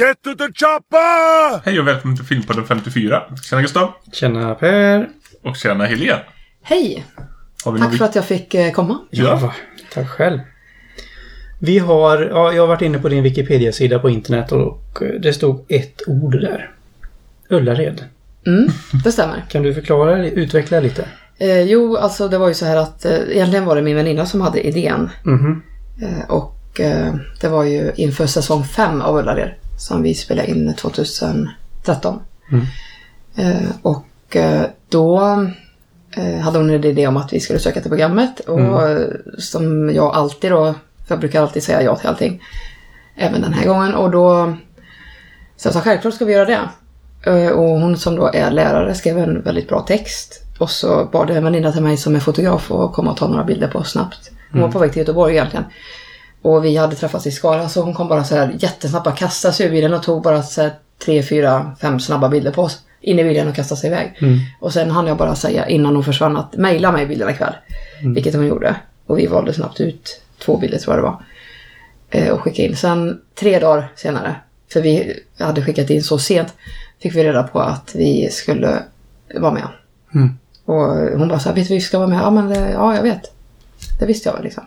Get to the chopper! Hej och välkommen till Filmpodden 54. Tjena Gustav. Tjena Per. Och tjena Helene. Hej! Har vi någon Tack för att jag fick eh, komma. Ja. Tack själv. Vi har, ja, jag har varit inne på din Wikipedia-sida på internet och eh, det stod ett ord där. Ullared. Mm, det stämmer. Kan du förklara, utveckla lite? Eh, jo, alltså det var ju så här att eh, egentligen var det min väninna som hade idén. Mhm. Eh, och eh, det var ju inför säsong 5 av Ullared som vi spelade in 2013. Mm. Eh, och eh, då eh, hade hon en idé om att vi skulle söka till programmet. Och eh, som jag alltid då, för jag brukar alltid säga ja till allting. Även den här gången. Och då så jag sa självklart ska vi göra det. Eh, Och hon som då är lärare skrev en väldigt bra text. Och så bad en väninna till mig som är fotograf att komma och ta några bilder på snabbt. Hon var på väg till Göteborg egentligen. Och vi hade träffats i Skara så hon kom bara så här jättesnabbt, bara kastade sig ur bilen och tog bara så här tre, fyra, fem snabba bilder på oss. In i bilen och kastade sig iväg. Och sen hann jag bara säga innan hon försvann att mejla mig bilderna ikväll. Vilket hon gjorde. Och vi valde snabbt ut två bilder tror jag det var. Eh, och skickade in. Sen tre dagar senare, för vi hade skickat in så sent, fick vi reda på att vi skulle vara med. Mm. Och hon bara så här, vet vi ska vara med? Ja men ja jag vet. Det visste jag väl liksom.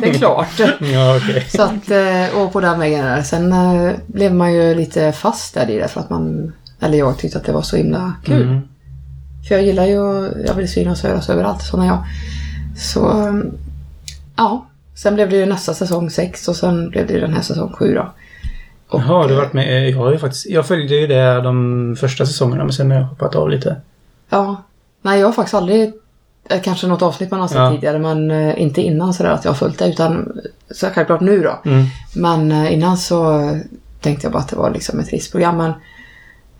Det är klart. Ja, okej. Så att, eh, och på den vägen där. Sen eh, blev man ju lite fast där i det för att man, eller jag tyckte att det var så himla kul. Mm. För jag gillar ju, jag vill synas och höras överallt, sådana jag. Så, ja. Sen blev det ju nästa säsong 6 och sen blev det ju den här säsong 7 då. Och, Jaha, du har varit med. Jag har ju faktiskt, jag följde ju det de första säsongerna men sen har jag hoppat av lite. Ja. Nej, jag har faktiskt aldrig, eh, kanske något avsnitt man har sett Ja. tidigare, men eh, inte innan sådär att jag har följt det, utan så självklart nu då. Mm. Men eh, innan så tänkte jag bara att det var liksom ett riskprogram, men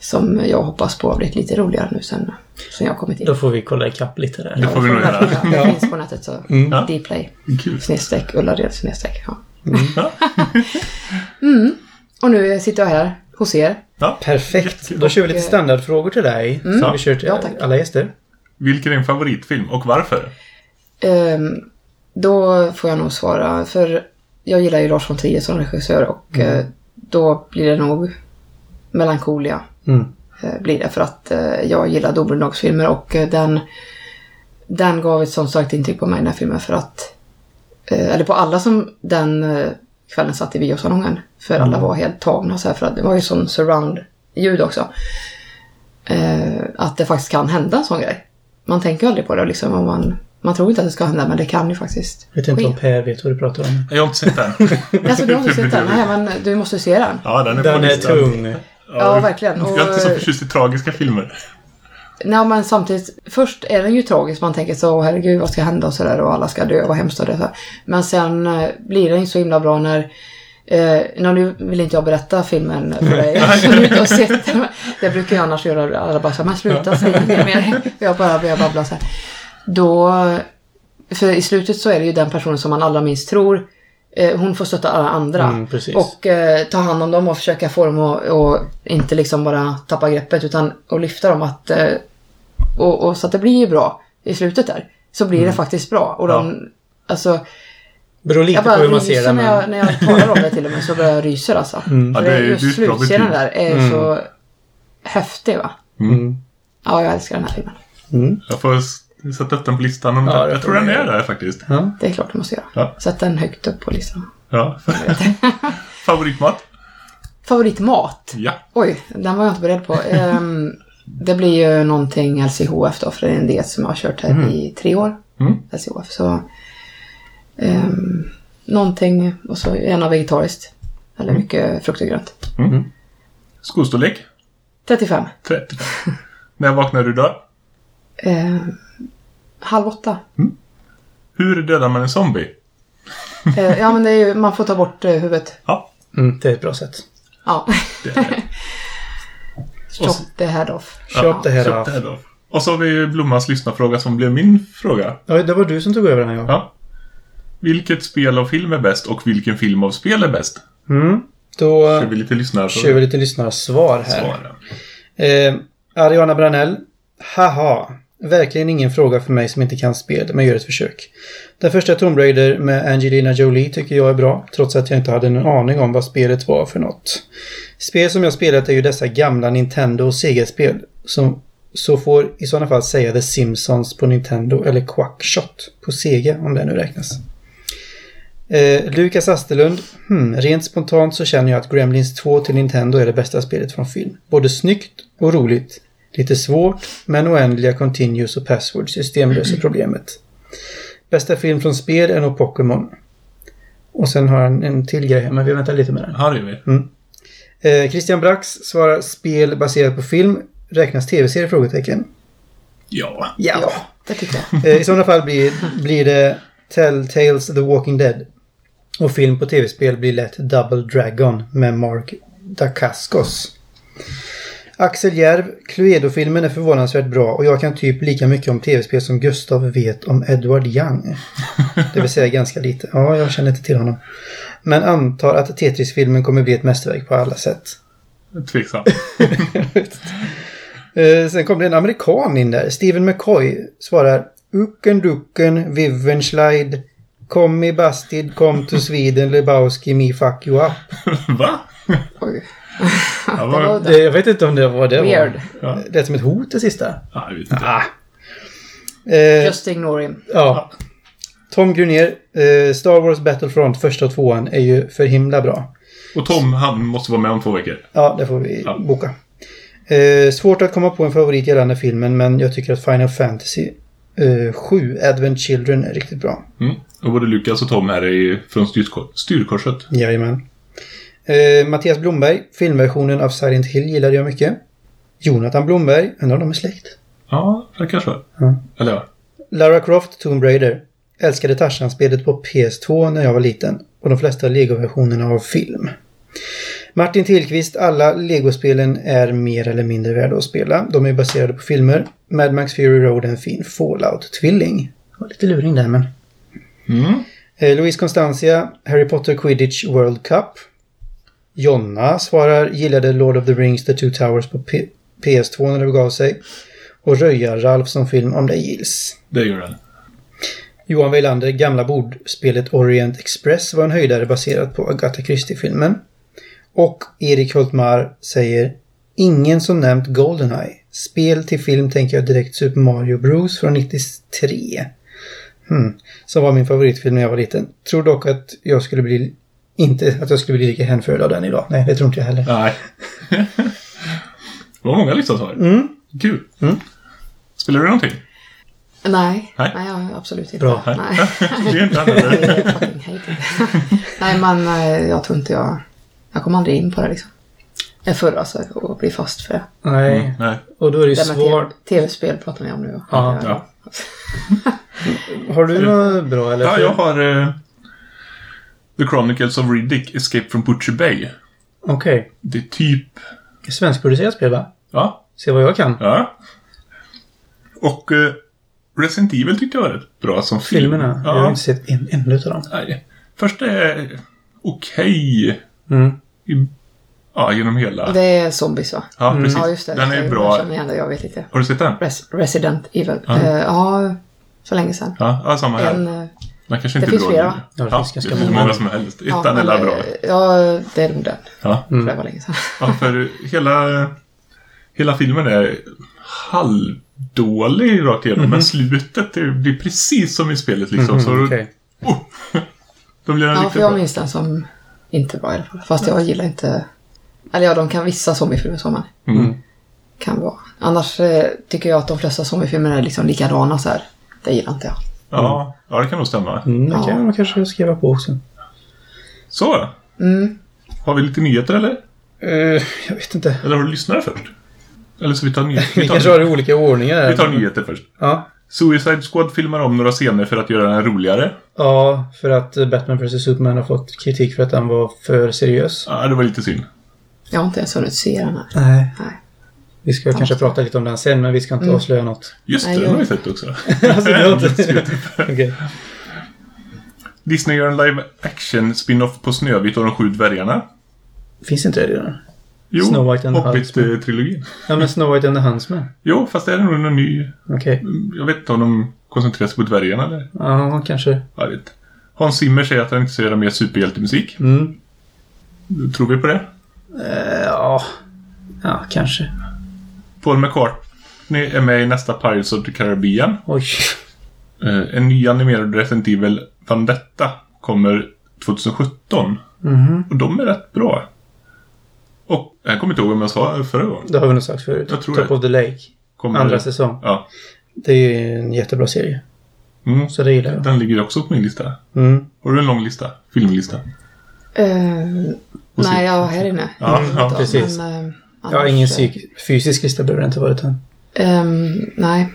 som jag hoppas på har blivit lite roligare nu sen, sen jag kommit in. Då får vi kolla ikapp lite där. Det får vi nog göra. Ja, det finns på nätet så. Mm. Ja. Dplay. Kul. Snedstreck Ullared snedstreck. Ja. Ja. Och nu sitter jag här hos er. Ja. Perfekt. Då kör vi lite standardfrågor till dig. Som vi kör till Ja, alla gäster. Vilken är din favoritfilm och varför? Ehm, då får jag nog svara, för jag gillar ju Lars von Trier som regissör och eh, då blir det nog Melancholia. Mm. eh, blir det för att eh, jag gillar domedagsfilmer och den, den gav ett sånt starkt intryck på mig den här filmen för att eller på alla som den kvällen satt i biosalongen för alla var helt tagna så här för att det var ju sån surround-ljud också. Att det faktiskt kan hända en sån grej. Man tänker ju aldrig på det liksom om man man tror inte att det ska hända men det kan ju faktiskt Vet inte ske. om Per vet vad du pratar om. Jag har inte sett den. Alltså du har inte sett den? Nej men du måste se den. Ja, den är Den på är tung. Ja, verkligen. Jag är inte Och- så förtjust i tragiska filmer. Nej men samtidigt, först är den ju tragisk. Man tänker så, "Åh, herregud vad ska hända och sådär och alla ska dö, vad hemskt och det. Så. Men sen eh, blir den ju så himla bra när Eh, nu vill inte jag berätta filmen för dig som du inte har sett den. Det brukar jag annars göra. Alla bara så men sluta säg inget mer. Jag bara börjar babbla så här. Då, för i slutet så är det ju den personen som man allra minst tror. Eh, hon får stötta alla andra. Mm, och eh, ta hand om dem och försöka få dem att och inte liksom bara tappa greppet utan att lyfta dem att eh, och, och så att det blir ju bra i slutet där. Så blir det faktiskt bra. Och de, alltså, Beror lite på hur man ser det. när jag, Men... när jag talar om det till och med så börjar jag ryser alltså. Ja, För det är- just det är bra slutscenen där är Mm. så häftig va? Mm. Ja, jag älskar den här filmen. Mm. Jag får sätta upp den på listan. Om Ja, jag tror den är där faktiskt. Ja. Det är klart du måste göra. Ja. Sätt den högt upp på listan. Ja. Favoritmat? Favoritmat? Ja. Oj, den var jag inte beredd på. Ehm, det blir ju någonting LCHF då, för det är en diet som jag har kört här i tre år. Mm. LCHF, så... Um, någonting, och så gärna vegetariskt. Eller mycket frukt och grönt. Skostorlek? 35. 30. När vaknar du då? Ehm, halv åtta. Hur dödar man en zombie? Eh, ja, men det är ju, man får ta bort eh, huvudet. Ja, Mm, det är ett bra sätt. Ja. det är det. Chop the head off. Chop det här då. Och så har vi ju Blommans lyssnarfråga som blev min fråga. Ja, det var du som tog över den här gången. Ja. Vilket spel av film är bäst och vilken film av spel är bäst? Mm. Då Kör vi lite lyssnar kör vi lite lyssnarsvar här. svara. Eh, Ariana Branell. Haha. Verkligen ingen fråga för mig som inte kan spel, men gör ett försök. Den första Tomb Raider med Angelina Jolie tycker jag är bra, trots att jag inte hade en aning om vad spelet var för något. Spel som jag spelat är ju dessa gamla Nintendo och Sega-spel, som så får i sådana fall säga The Simpsons på Nintendo eller Quackshot på Sega, om det nu räknas. Eh, Lukas Asterlund. Hmm, rent spontant så känner jag att Gremlins 2 till Nintendo är det bästa spelet från film. Både snyggt och roligt. Lite svårt, men oändliga continues och password system löser problemet. Bästa film från spel är nog Pokémon. Och sen har han en till grej här, men vi väntar lite med den. Här är vi. Eh, Christian Brax svarar spel baserat på film. Räknas tv-serie? Frågetecken. Ja. Ja. Det tycker jag. Eh, I sådana fall blir, blir det Telltales The Walking Dead. Och film på tv-spel blir lätt Double Dragon med Mark Dacascos. Axel Järv, Cluedo-filmen är förvånansvärt bra och jag kan typ lika mycket om tv-spel som Gustav vet om Edward Young. Det vill säga ganska lite. Ja, jag känner inte till honom. Men antar att Tetris-filmen kommer bli ett mästerverk på alla sätt. Tveksam. Eh, sen kom det en amerikan in där. Steven McCoy svarar Ucken ducken, Vivenslide, Kom i Bastid, kom to Sweden, Lebowski, me fuck you up. Va? Oj. Ja, Det var... var Det, jag vet inte om det var det weird. var. Ja. Det är som ett hot det sista. Ja, jag vet inte. Ah. Eh, Just ignore him. ja. Tom Grunér, eh, Star Wars Battlefront första och tvåan är ju för himla bra. Och Tom, han måste vara med om två veckor. Ja, det får vi Ja. boka. Eh, svårt att komma på en favorit gällande filmen men jag tycker att Final Fantasy eh, 7, Advent Children, är riktigt bra. Mm. Och både Lukas och Tom här är ju från styrkor- styrkorset. Jajamän. Eh, Mattias Blomberg, filmversionen av Silent Hill gillade jag mycket. Jonathan Blomberg, undrar om de är släkt? Ja, det kanske var. Ja. Eller ja. Lara Croft, Tomb Raider. Älskade Tarzan-spelet på PS2 när jag var liten. Och de flesta Lego-versionerna av film. Martin Tillqvist, alla Lego-spelen är mer eller mindre värda att spela. De är baserade på filmer. Mad Max Fury Road är en fin Fallout-tvilling. Lite luring där men. Mm. Eh, Louise Constantia, Harry Potter Quidditch World Cup. Jonna svarar gillade Lord of the Rings The Two Towers på P- PS2 när det begav sig. Och Röja-Ralf som film om det gills. Det gör den. Johan Weilander, gamla bordspelet Orient Express var en höjdare baserat på Agatha Christie-filmen. Och Erik Hultmar säger Ingen som nämnt Goldeneye. Spel till film tänker jag direkt Super Mario Bros från 93. Hmm. Som var min favoritfilm när jag var liten. Tror dock att jag skulle bli... Inte att jag skulle bli lika hänförd av den idag. Nej, det tror inte jag heller. Nej. det var många lyssnarsvar. Mm. Kul. Mm. Spelar du någonting? Nej, Nej. nej, absolut inte. Bra. Nej. det är inte. Nej, men eh, jag tror inte jag... Jag kommer aldrig in på det liksom. Jag förr alltså, och bli fast för det. Nej. Mm, nej. Och då är det ju svårt. TV tv-spel pratar vi om nu. Ja, ja. Har du något bra eller? Ja, jag har eh, The Chronicles of Riddick, Escape from Butcher Bay. Okej. Det är typ... Svenskproducerat spel va? Ja. Se vad jag kan. Ja. Och eh, Resident Evil tyckte jag var rätt bra som film. Filmerna. Jag har Ja. inte sett en enda utav dem. Nej. Första är okej. Mm. i- Ja, genom hela. Det är zombies va? Ja, precis. Ja, just det. Den är Jag bra. känner igen det, jag vet inte. Har du sett den? Res Resident Evil. Ja. Ja, ja för länge sedan. Ja, ja samma här. En, eh, Den kanske det inte finns är bra flera, va? Ja, det Ja, finns det ganska finns många. många som helst. ja, Ettan är men, la bra. Ja, det är nog den. Ja. För det var länge sedan. ja, för hela, hela filmen är halvdålig rakt igenom. Men slutet det blir precis som i spelet liksom. så Mhm, okej. oh, då blir den Ja, riktigt för jag minns den som inte bra i alla fall. Fast jag gillar inte... Eller ja, de kan vissa zombiefilmer som man Mm. kan vara. Annars eh, tycker jag att de flesta zombiefilmer är liksom likadana så här. Det gillar inte jag. Ja, ja, det kan nog stämma. Mm, det Ja. kan man kanske skriva på också. Så, Mm. har vi lite nyheter eller? Eh, jag vet inte. Eller har du lyssnat först? Eller så vi tar nyheter. Vi Vi kanske har tar, det i olika ordningar. vi tar nyheter först. Ja. Suicide Squad filmar om några scener för att göra den roligare. ja, för att Batman vs Superman har fått kritik för att den var för seriös. Ja, det var lite synd. Jag har inte ens hunnit se den här. Nej. Nej. Vi ska kanske prata lite om den sen, men vi ska inte Mm. avslöja något. Just Nej, det, den har vi jag- sett också. alltså, det har inte... Okej. Disney gör en live action spin-off på Snövit och de sju dvärgarna. Finns inte det redan? Jo, Snow White and. Hobbit-trilogin. Ja, men Snow White and the Huntsman. Jo, fast det är nog någon ny... Okej. Jag vet inte om de koncentrerar sig på dvärgarna eller? Ja, kanske. Jag vet. Hans Zimmer säger att han inte ska göra mer superhjältemusik. Mm. Tror vi på det? Eh, ja. Ja, kanske. Paul McCartney är med i nästa Pirates of the Caribbean. Oj. Eh, en ny animerad Resident Evil Vendetta kommer 2017. Mhm. Och de är rätt bra. Och jag kommer inte ihåg om jag sa förra gången. Det har vi nog sagt förut. Jag tror Top det. of the Lake. Kommer... Andra säsong. Ja. Det är ju en jättebra serie. Mm. Så det gillar jag. Den ligger också på min lista. Mm. Har du en lång lista? Filmlista? Eh, nej, jag här inne. Ja, Mm, ja. precis. Men, eh, Ja, annars, ingen eh, psyk- fysisk lista behöver det inte vara utan. ehm, nej.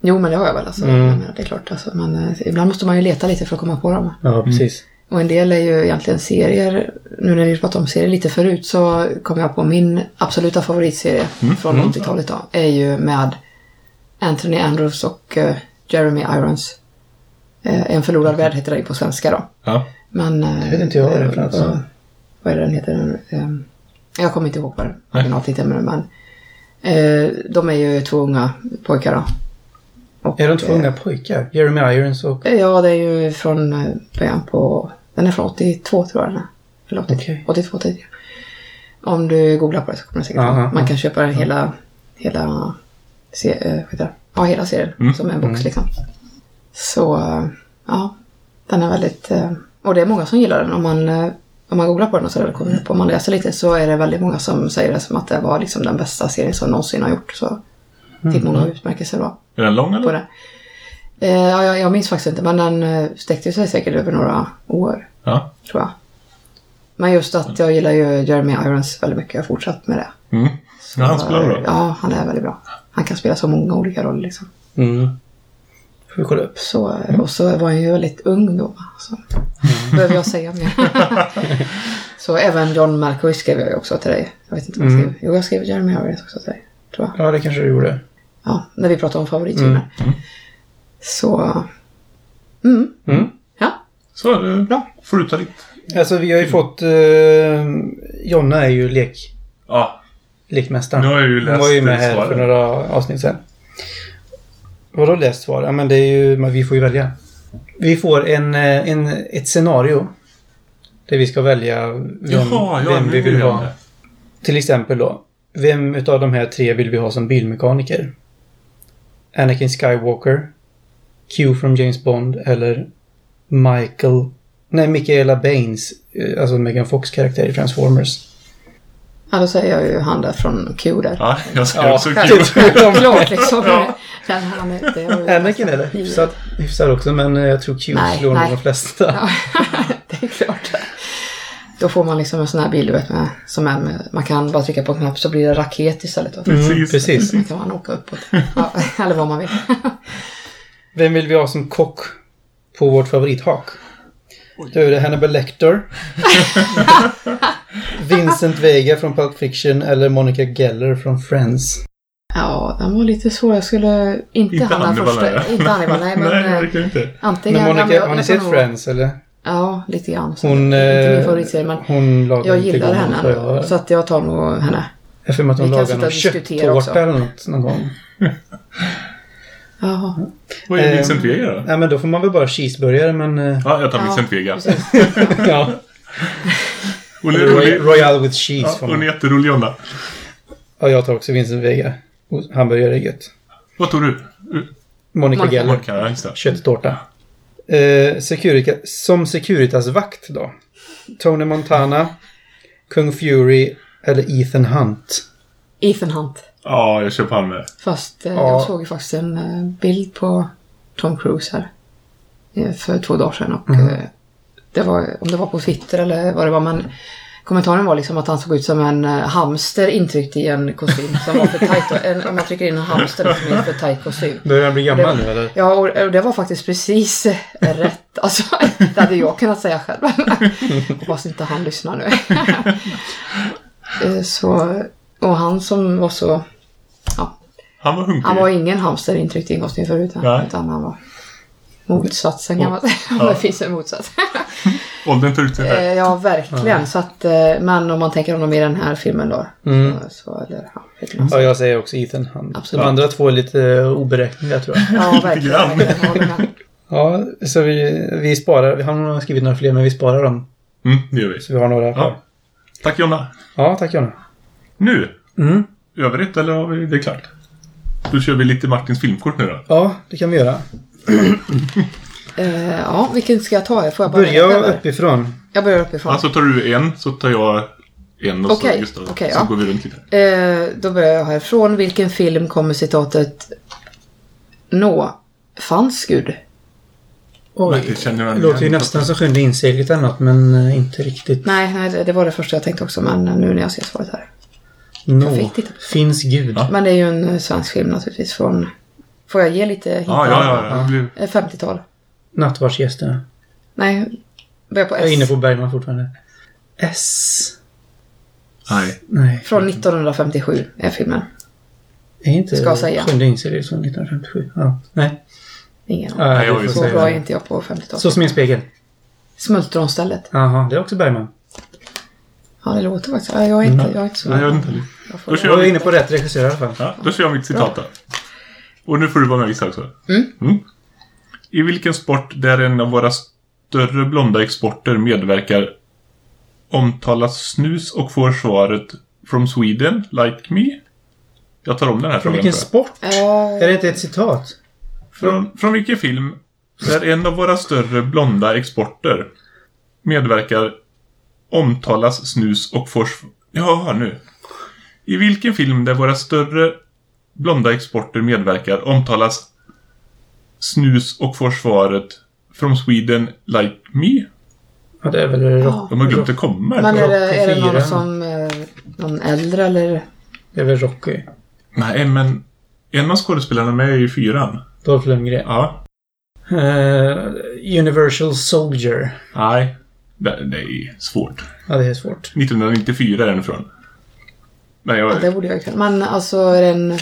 Jo, men det har jag väl. Alltså. Mm. Men, det är klart. Alltså, men eh, ibland måste man ju leta lite för att komma på dem. Ja, precis. Och en del är ju egentligen serier. Nu när vi pratade om serier lite förut så kom jag på min absoluta favoritserie från 80-talet då. Är ju med Anthony Andrews och eh, Jeremy Irons. Eh, en förlorad värld heter det på svenska då. Ja. Men... eh, vet inte jag vad det är för något. Vad- är det den heter? Eh, jag kommer inte ihåg vad den originalt heter men... eh, de är ju två unga pojkar då. Och, Är de två eh, unga pojkar? Jeremy Irons och... Ja, det är ju från eh, början på... Den är från 82 tror jag den är. Eller 80, Okej. 82 tidigare. Om du googlar på det så kommer det säkert Aha, fram. Man kan köpa hela... Hela... Se, eh, det? Ja, hela serien. Mm. Som en box Mm. liksom. Så, eh, ja. Den är väldigt... eh, Och det är många som gillar den. Om man, eh, om man googlar på den och så där, kommer upp, om man läser lite så är det väldigt många som säger det som att det var liksom den bästa serien som någonsin har gjort. Så fick Mm. många utmärkelser då Är den lång på eller? det. Eh, ja, jag, jag minns faktiskt inte, men den eh, sträckte sig säkert över några år, Ja. tror jag. Men just att jag gillar ju Jeremy Irons väldigt mycket. Jag har fortsatt med det. Mm. Ja, han spelar bra. Ja, han är väldigt bra. Han kan spela så många olika roller liksom. Mm. Får vi kolla upp. Så, eh, Och så var han ju väldigt ung då. Så. Behöver jag säga mer? så även John Malkovich skrev jag ju också till dig. Jag vet inte vad jag skrev. Jo, jag skrev Jeremy Irons också till dig. Tror jag. Ja, det kanske du gjorde. Ja, när vi pratade om favoritfilmer. Mm. Så... Mm. Mm. Ja. Så, det Bra. får du ta ditt. Alltså vi har ju fått... Uh, Jonna är ju lek, Ja, lekmästaren. nu har jag ju Hon läst var ju med här för några avsnitt sedan. Vadå läst svar? Ja men det är ju... Men vi får ju välja. Vi får en, eh, en, ett scenario. Där vi ska välja vem, Jaha, ja, vem vi vill ha. Till exempel då. Vem utav de här tre vill vi ha som bilmekaniker? Anakin Skywalker, Q från James Bond eller Michael... Nej, Michaela Baines. eh, Alltså Megan Fox karaktär i Transformers. Ja, då säger jag ju han där från Q där. Ja, jag skrev Ja, så typ. kul. Klart liksom. Ja. Den han Anakin är det nästan- hyfsat, hyfsat också, men eh, jag tror Q Nej, slår nej. de flesta. Ja, det är klart. Då får man liksom en sån här bil du vet med, som är med, man kan bara trycka på en knapp så blir det raket istället. Mm, Precis. precis. Så kan man åka uppåt. Ja, eller vad man vill. Vem vill vi ha som kock på vårt favorithak? Är det Hannibal Lecter. Vincent Vega från Pulp Fiction eller Monica Geller från Friends. Ja, den var lite svår. Jag skulle inte, Inte han första. nej. Inte Hannibal, nej. Men, Nej, eh, verkligen inte. antingen... Men Monica, har ni sett Friends eller? Ja, lite grann. Så Hon, inte min eh, favoritserie, men hon lagar jag gillar henne Så att jag tar nog henne. Jag för mig att hon sitta någon köttårta eller något någon gång. Jaha. Vad är Eh, Vincent Vega då? Nej men då får man väl bara cheeseburgare men... eh, Ja, jag tar Ja, Vincent Vega. ja. Hon är rolig. Royal with cheese Ja, hon är jätterolig Jonna. Ja, jag tar också Vincent Vega. Hamburgare är gött. Vad tog du? Monica Monica. Geller. Monica, ja. Kötttårta. Eh, Securica, som Securitas-vakt då? Tony Montana, Kung Fury eller Ethan Hunt? Ethan Hunt. Ja, jag på han med. Fast eh, Ja. jag såg ju faktiskt en eh, bild på Tom Cruise här. eh, För två dagar sedan och Mhm. eh, det var, om det var på Twitter eller vad det var, men kommentaren var liksom att han såg ut som en eh, hamster intryckt i en kostym som var för tajt. Och en, om jag trycker in en hamster som är en för tajt kostym. Börjar han bli gammal nu eller? Ja, och och det var faktiskt precis eh, rätt. Alltså, det hade jag kunnat säga själv. Hoppas inte han lyssnar nu. Eh, så, och han som var så... Ja, Han var hungrig. han var ingen hamster intryckt i en kostym förut. Nej. Utan han var... motsatsen kan man säga. Om det finns en motsats. Åldern tar ut sig Eh, ja, verkligen. Så att, eh, men om man tänker honom i den här filmen då. Mm. Så, eller, ja. Ja, jag säger också Ethan. Absolut. De andra två är lite oberäkneliga tror jag. Ja, verkligen. med. Ja, så vi, vi sparar. Vi har skrivit några fler, men vi sparar dem. Mm, det gör vi. Så vi har några kvar. Ja. Tack Jonna. Ja, tack Jonna. Nu, Mm. övrigt eller har vi det klart? Då kör vi lite Martins filmkort nu då. Ja, det kan vi göra. Eh, ja, vilken ska jag ta? Får jag bara Börja uppifrån. Jag börjar uppifrån. Alltså tar du en så tar jag en och så Okej, Gustav. okej, så ja. går vi runt lite. Eh, då börjar jag här. Från vilken film kommer citatet Nå, fanns Gud? Nej, det känner jag Det låter ju nästan som Sjunde inseglet något, men eh, inte riktigt. Nej, nej, det- det var det första jag tänkte också, men nu när jag ser svaret här. Titta. finns Gud. Ja. Men det är ju en eh, svensk film naturligtvis från... Får jag ge lite hintar? Ja, ja, ja. Det blir... Eh, 50-tal. Nattvardsgästerna. Nej, börjar på S. Jag är inne på Bergman fortfarande. S. Nej. Nej. Från 1957 är filmen. Är inte Ska säga. Sjunde inseglet från 1957? Ja. Nej. Ingen Ja, aning. Nej, jag vi vill får Så säga bra är inte jag på 50-talet. Så som i en spegel. Smultronstället. Jaha, det är också Bergman. Ja, det låter faktiskt... Ja, jag är inte, jag är inte så... Nej, jag vet inte heller. Jag får- Då kör Jag är inne på rätt regissör i alla fall. ja, då kör jag mitt citat då. Och nu får du vara med och gissa också. Mm. I vilken sport där en av våra större blonda exporter medverkar omtalas snus och får svaret From Sweden, like me? Jag tar om den här Från frågan. vilken tror sport? Är det inte ett citat? Från, från vilken film där en av våra större blonda exporter medverkar omtalas snus och får... sv- Ja, nu. I vilken film där våra större blonda exporter medverkar omtalas snus och får svaret From Sweden like me? Ja, det är väl rock. De har glömt det kommer. Men är det, är det någon som... eh, Någon äldre eller? Det är väl Rocky. Nej, men en av skådespelarna är med i fyran. Dolph Lundgren. Ja. Eh, Universal Soldier. Nej. Det, det är svårt. Ja, det är svårt. 1994 är den ifrån. Men jag... Ja, det borde jag kunna. Men alltså är det en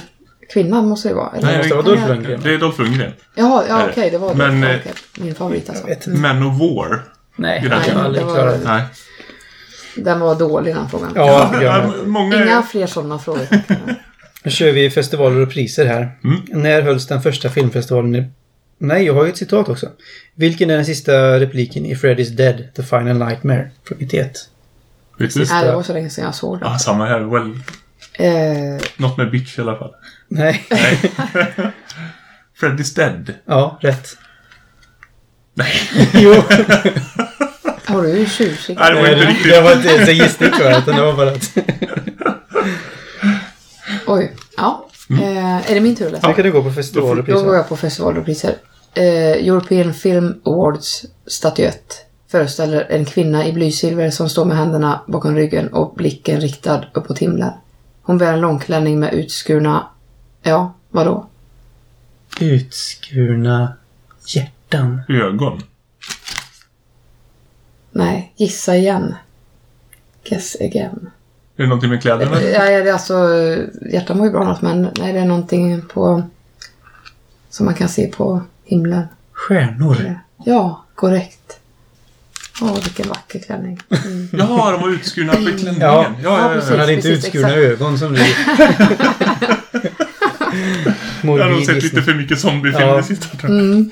kvinna måste det vara? Eller? Nej, Det måste vara Dolph jag- Lundgren. Det är Dolph Lundgren. Jaha, ja okej, det var Men, det. eh, okej. Min favorit alltså. Man of War. Nej, den aldrig Det var-. Nej. Den var dålig den frågan. Ja, ja. många... Inga fler sådana frågor. Nu kör vi festivaler och priser här. Mm. När hölls den första filmfestivalen i... Nej, jag har ju ett citat också. Vilken är den sista repliken i Freddy's Dead, The Final Nightmare? Från 91. Vet du? Nej, det var så länge sedan jag såg den. Ja, samma här. Well, Eh, något med bitch i alla fall. Nej. Nej. Freddy's Dead. ja, rätt. Nej. Jo. har du tjusig? Nej, det var inte riktigt. Det var inte ens en gissning tror jag, utan det var bara att... Oj. Ja. Eh, är det min tur eller? Nu kan du gå på festivaler och Då går jag på festivaler och priser. Eh, European Film Awards statyett föreställer en kvinna i blysilver som står med händerna bakom ryggen och blicken riktad uppåt himlen. Hon bär en långklänning med utskurna... Ja, vadå? Utskurna hjärtan. Ögon. Nej, gissa igen. Guess again. Är det någonting med kläderna? Ja, det är alltså, hjärtan var ju bra något, men nej, det är någonting på... Som man kan se på himlen. Stjärnor. Ja, korrekt. Åh, vilken vacker klänning. Mm. Ja, de var utskurna på klänningen. Ja. Ja, ja, ja, precis. ja. Han hade inte precis, utskurna exakt. ögon som du. Jag har nog sett lite för mycket zombiefilm Ja. det sista. tror jag. Mm.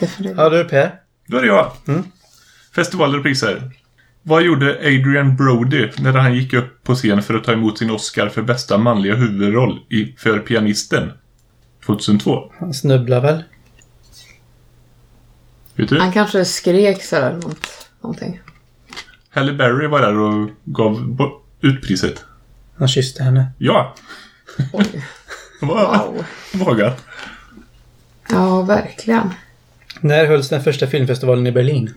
Definitivt. Ja, du är Per. Då är det jag. Mm. Festivaler och priser. Vad gjorde Adrian Brody när han gick upp på scen för att ta emot sin Oscar för bästa manliga huvudroll i För pianisten? 2002. Han snubblar väl? Vet du? Han kanske skrek sådär mot någonting. Halle Berry var där och gav ut priset. Han kysste henne. Ja! Oj. Wow. vågat. Ja, verkligen. När hölls den första filmfestivalen i Berlin?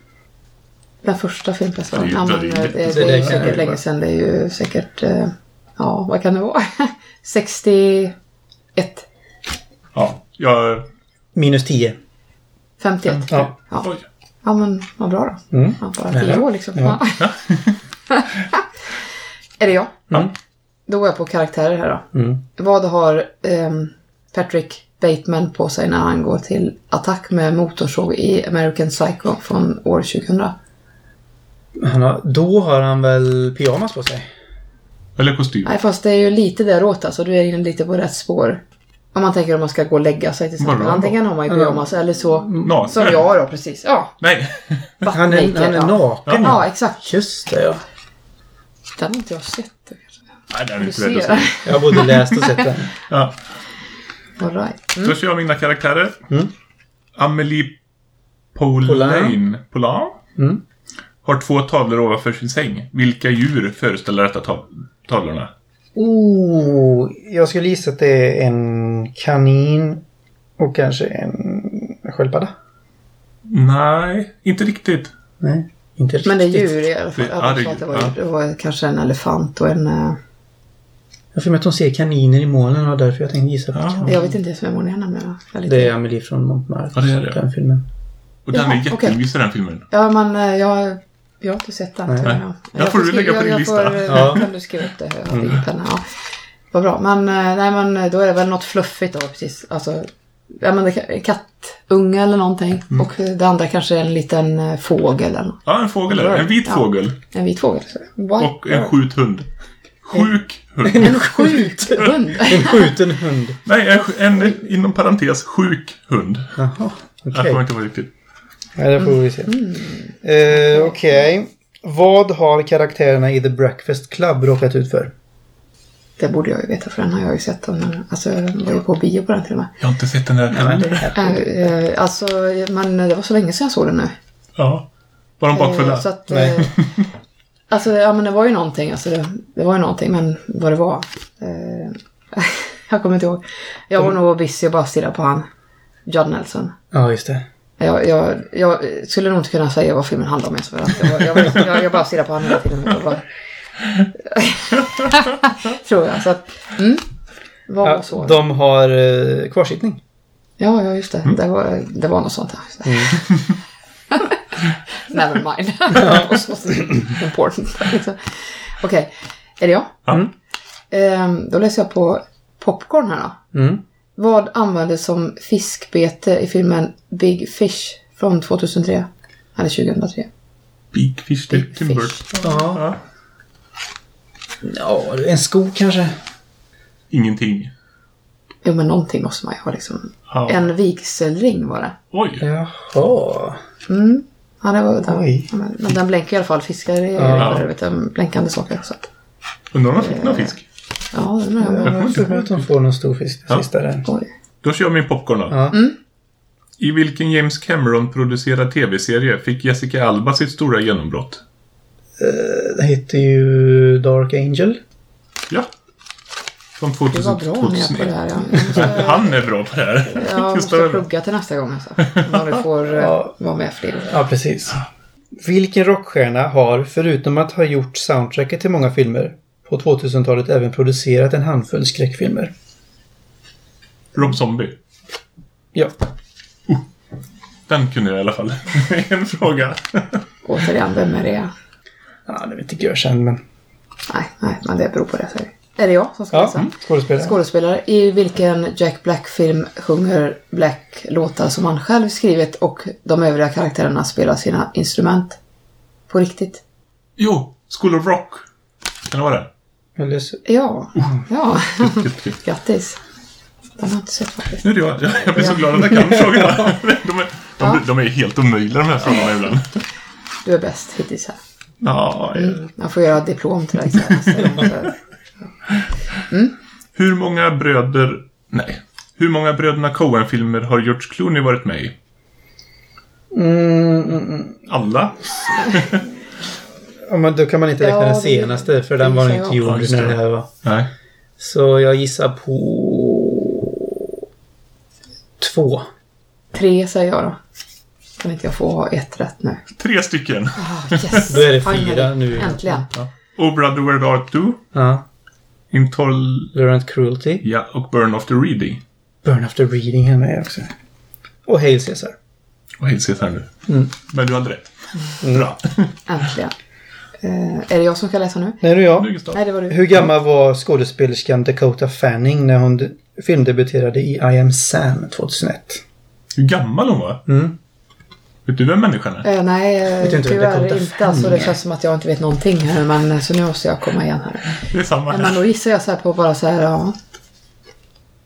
Den första filmfestivalen. Ja, ju- men det det, det, är ju säkert länge. länge sedan. Det är ju säkert... eh, Ja, vad kan det vara? 61. Ja, jag... Minus 10. 51. Ja. Ja. Oj. ja, men vad bra då. Mm. Ja, bara Ja. 10 år liksom. Ja. Ja. är det jag? Mm. Då går jag på karaktärer här då. Mm. Vad har ehm, Patrick Bateman på sig när han går till attack med motorsåg i American Psycho från år 2000. Han har, då har han väl pyjamas på sig? Eller kostym. Nej, fast det är ju lite däråt alltså. Du är inne lite på rätt spår. Om man tänker om man ska gå och lägga sig till exempel. Antingen har man ju pyjamas eller så. Naken. Som jag då, precis. Ja, Nej. Han är, han är naken. ja. ja, exakt. Just det, ja. Den har inte jag sett. Nej, det är inte rädd att säga. Jag har både läst och sett den. Ja. All right. Då kör jag mina karaktärer. Mm. Amelie Paulin. Paulin? Mm. Har två tavlor ovanför sin säng. Vilka djur föreställer detta tav tavlorna? Oh, jag skulle gissa att det är en kanin och kanske en sköldpadda. Nej, inte riktigt. Nej, inte riktigt. Men det är djur i alla fall. Det- Ja, det, var, ja. det var kanske en elefant och en... eh, Jag får med att de ser kaniner i molnen och därför jag tänkte gissa på Ja. kanin. Jag vet inte ens vem hon är nämligen. Lite- Det är Amelie från Montmartre. Ja, det är det. Den filmen. Och den Ja, är jättevis i den filmen. Ja, men eh, jag, jag har inte sett den. Nej. Jag. Jag får du lägga på din jag, lista. Jag får, eh, Ja. Kan du skriva upp det? Jag penna. Ja. Vad bra. Men, eh, nej, men eh, då är det väl något fluffigt då precis. Alltså, ja, men det kan- kattunge eller någonting. Mm. Och det andra kanske är en liten fågel eller något. Ja, en fågel det. En vit Ja. fågel. En vit fågel. så. What? Och en skjut hund. Sjuk hund. En sjuk hund. En skjuten hund. Nej, en, en inom parentes sjuk hund. Jaha, Jag okej. kommer inte ihåg riktigt. Ja, det får vi se. Mm. Eh, okej. Vad har karaktärerna i The Breakfast Club råkat ut för? Det borde jag ju veta för den har jag ju sett. Om, alltså, jag var ju på bio på den till och med. Jag har inte sett den där heller. Eh, eh, alltså, men det var så länge sedan jag såg den nu. Ja. Var de bakfulla? Eh, Så att, Nej. eh, alltså, ja men det var ju någonting. Alltså, det, det var ju någonting, men vad det var. Eh, jag kommer inte ihåg. Jag var nog busy och bara stirrade på han. John Nelson. Ja, just det. Jag, jag, jag skulle nog inte kunna säga vad filmen handlar om ens. För att jag, var- jag, jag, bara stirrade på honom hela tiden. Bara... Tror jag. Så att, mm. Vad Ja, så? de har eh, kvarsittning. Ja, ja, just det. Det, var, det var något sånt här. Det. Never mind. Important. Okej, är det jag? Ja. Ehm, då läser jag på popcorn här då. Mm. Vad användes som fiskbete i filmen Big Fish från 2003? Eller 2003. Big Fish, det är Big Tim Fish. Burton. Ja. Ja. ja, en sko kanske. Ingenting. Jo, men någonting måste man ju ha liksom. Ja. En vigselring var det. Oj. Jaha. Mm. Ja, det var. Oj. Men, men den blänkar i alla fall. Fiskar är Ja. ja. blänkande saker. Så. att- Undrar om de fick någon fisk? Ja, det är Jag har för mig att de får någon stor fisk Ja. sista där. Oj. Då kör jag min popcorn då. Ja. I vilken James Cameron producerad tv-serie fick Jessica Alba sitt stora genombrott? Det heter ju Dark Angel. Ja. Från Du 2000, var bra med på det 2001. här. Ja. Jag Han är bra på det här. Jag måste plugga till nästa gång alltså. När du får eh, Ja. vara med fler. Ja, precis. Vilken rockstjärna har, förutom att ha gjort soundtracket till många filmer, på 2000-talet även producerat en handfull skräckfilmer? Rob Zombie. Ja. Den kunde jag i alla fall. en fråga. Återigen, vem är det? Ja, det vet inte jag sen, men... Nej, nej, men det beror på det. Säger. Är det jag som ska Ja, läsa? skådespelare. Skådespelare. I vilken Jack Black-film sjunger Black låtar som han själv skrivit och de övriga karaktärerna spelar sina instrument? På riktigt? Jo, School of Rock. Kan det vara det? Eller så... Ja, ja. Kul, kul. Grattis. Den har jag inte sett faktiskt. Nu är det jag. Jag blir så glad att jag kan frågorna. De är, de, de är helt omöjliga de här frågorna ibland. Du är bäst hittills här. Ja, Jag får göra diplom till dig sen. Hur många bröder... Nej. Hur många bröderna Coen-filmer har George Clooney varit med i? Mm, mm, mm. Alla? Ja, men då kan man inte räkna Ja, den det- senaste, för den var inte gjord Ja, just när det. här var. Nej. Så jag gissar på... Två. Tre säger jag då. Kan inte jag få ha ett rätt nu? Tre stycken. Ah, yes. Då är det fyra nu. Äntligen. Oh Brother Where Art Do. Ja. Intolerant... Cruelty. Ja, och Burn After Reading. Burn After Reading är med också. Och Hail Caesar. Och sett här nu. Mm. Men du hade rätt. Mm. Bra. Äntligen. Eh, är det jag som ska läsa nu? Nej, det är jag. Nej, det var du. Hur gammal var skådespelerskan Dakota Fanning när hon de- filmdebuterade i I am Sam 2001. Hur gammal hon var? Mm. Vet du vem människan är? Eh, nej, Vet du inte tyvärr Dakota inte. Alltså, det känns som att jag inte vet någonting här men eh, så nu måste jag komma igen här. Det är samma Ja, men här. då gissar jag så här på bara så här, ja.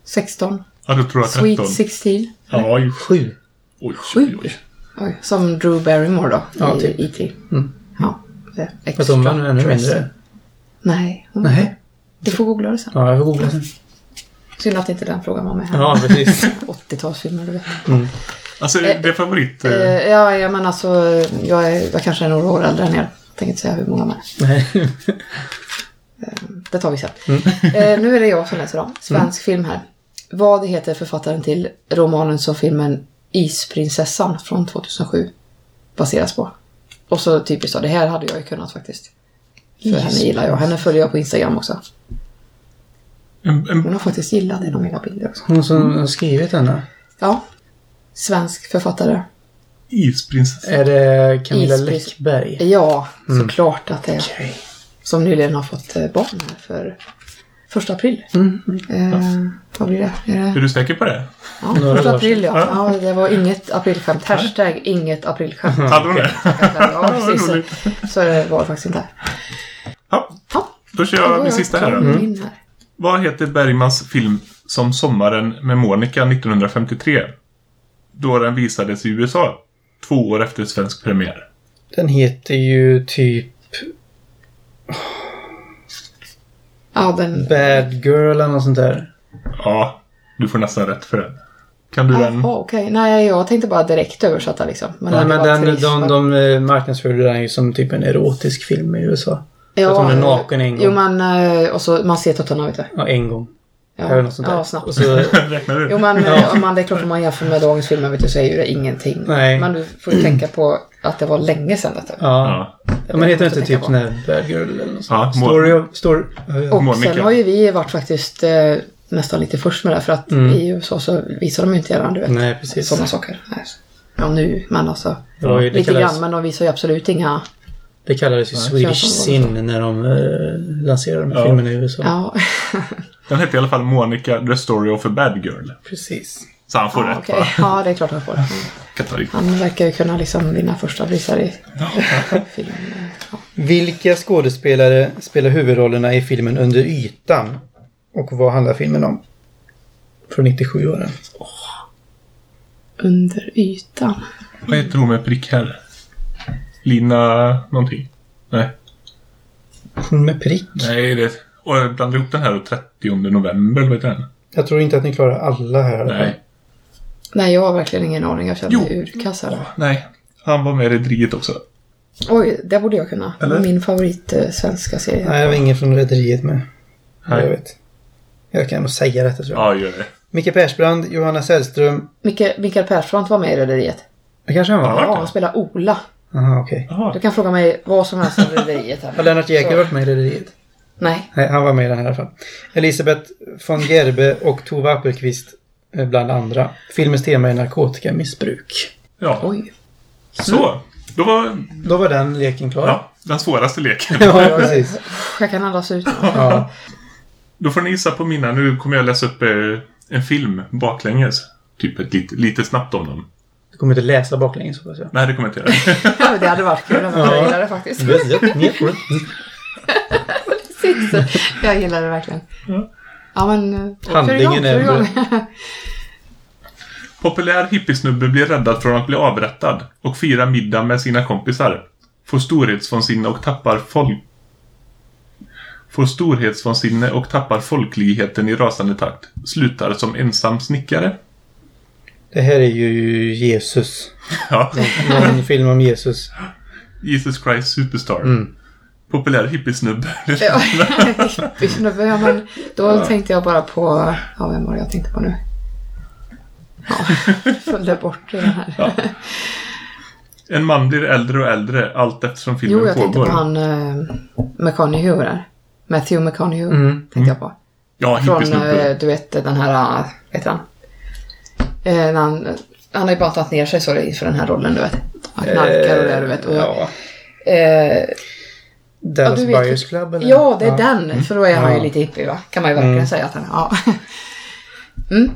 16. Ja, du tror jag 13. Sweet 16. Ja, oj, Sju. oj, Sju. oj, oj. Oj, som Drew Barrymore då. Ja, i typ. E.T. Mm. Ja. Är Fast hon var ännu mindre. Nej. hon- Nej. Du får googla det sen. Ja, jag får googla sen. Synd att inte den frågan var med här. Ja, precis. 80-talsfilmer, du vet. Alltså, det är favorit... eh, Eh, ja, ja, men alltså jag, är, jag kanske är några år äldre än er. Jag tänker inte säga hur många man är. Nej. Det tar vi sen. Mm. Eh, nu är det jag som läser då. Svensk film här. Vad heter författaren till romanen som filmen Isprinsessan från 2007 baseras på? Och så typiskt då, det här hade jag ju kunnat faktiskt. För henne gillar jag. Henne följer jag på Instagram också. En, en, Hon har faktiskt gillat en av mina bilder också. Hon som har skrivit denna. Ja. Svensk författare. isprinsessa. Är det Camilla Isprins- Läckberg? Ja, såklart att det är. Okej. Som nyligen har fått eh, barn här för första april. Eh, vad blir det? Är det? Är du säker på det? Ja, Några första april ja. ja. Det var inget aprilskämt. Hashtag inget aprilskämt. Hade hon det? Ja, precis. Så det var det faktiskt inte. Ja, Ja, då kör jag min jag sista här här. Vad heter Bergmans film Som sommaren med Monica 1953? Då den visades i USA. Två år efter svensk premiär. Den heter ju typ Ja, den... Bad Girl eller något sånt där. Ja, du får nästan rätt för den. Kan du den? Jaha, okej. Nej, jag tänkte bara direkt översätta liksom. Men Nej, men den, trist, de, va? de eh, marknadsförde den ju som typ en erotisk film i USA. ja, att hon är naken en gång. Jo, men eh, och så man ser tuttarna, vet du. Ja, en gång. Ja, Eller något sånt där. ja snabbt. Och så? Jo men Ja. eh, om man, det är klart om man jämför med dagens filmer vet du, så är ju det ingenting. Nej. Men du får ju tänka på att det var länge sedan detta. ja. Ja. ja. Men heter det inte typ här Bad Girl eller något Ja, sånt? Mo- Story of... Story, ja, ja. Och sen har ju vi varit faktiskt eh, nästan lite först med det för att Mm. i USA så visar de ju inte gärna du vet. Nej, precis. Sådana saker. Nej. Ja nu, men alltså. Det, Lite kallades, grann, men de visar ju absolut inga... det kallades ju Swedish det var Sin när de eh, lanserade de här Ja. filmerna i USA. Ja, Den hette i alla fall Monica The Story of a Bad Girl. Precis. Så han får ja rätt va? Ja, det är klart han får. Kan ta riktigt. Han verkar ju kunna liksom vinna första prisar i film. Ja. Vilka skådespelare spelar huvudrollerna i filmen Under ytan? Och vad handlar filmen om? Från 97 var den. Under ytan. Vad heter hon med prick här? Lina någonting? Nej. Hon med prick. Nej, det... Och jag blandade ihop den här och 30 november, eller vad heter den? Jag tror inte att ni klarar alla här. Nej. Nej, jag har verkligen ingen aning. Jag känner Jo. mig urkass här. Nej. Han var med i Rederiet också. Oj, det borde jag kunna. Eller? min favorit eh, svenska serie. Nej, jag var ingen från Rederiet med. Nej. Jag vet. Jag kan nog säga detta tror jag. Ja, gör det. Micke Persbrandt, Johanna Sällström. Micke, Mikael Persbrandt var med i Rederiet. Det kanske han var? Ja. Han spelar Ola. Jaha, okej. Jaha. Du kan fråga mig vad som helst om Rederiet. här. Har Lennart Så- varit med i Rederiet? Nej. Nej, han var med i den här i alla fall. Elisabeth von Gerbe och Tove Appelqvist bland andra. Filmens tema är narkotikamissbruk. Ja. Oj. Så. Då var... Då var den leken klar. Ja, den svåraste leken. ja precis. Jag kan andas ut. Ja. Då får ni gissa på mina. Nu kommer jag läsa upp eh, en film baklänges. Typ ett lite, lite snabbt om dem. Du kommer inte läsa baklänges hoppas jag. Nej, det kommer jag inte göra. Ja, det hade varit kul om jag Ja. gillade det faktiskt. Precis. Jag gillar det verkligen. Ja, men... eh, Handlingen är- igång. Populär hippiesnubbe blir räddad från att bli avrättad och firar middag med sina kompisar. Får storhetsvansinne och tappar folk... Får storhetsvansinne och tappar folkligheten i rasande takt. Slutar som ensam snickare. Det här är ju Jesus. Ja. Någon film om Jesus. Jesus Christ Superstar. Mm. Populär hippiesnubbe. Ja, hippiesnubbe, ja, men då tänkte jag bara på... Ja, vem var det jag tänkte på nu? Ja, följde bort den här. En man blir äldre och äldre allt eftersom filmen Jo, jag tänkte pågår. på han uh, McConaughey där. Matthew McConaughey Mm. tänkte jag på. Ja, Från, hippiesnubbe. eh, du vet den här, vad heter han? Eh, han, han har ju bara tagit ner sig så för den här rollen, du vet. Han knarkar och det, du vet. Och, Ja. eh, Dallas Ja, Buyers Club eller? Ja, det är den. För då är han ju Ja. lite hippie va? Kan man ju verkligen Mm. säga att han är. Ja.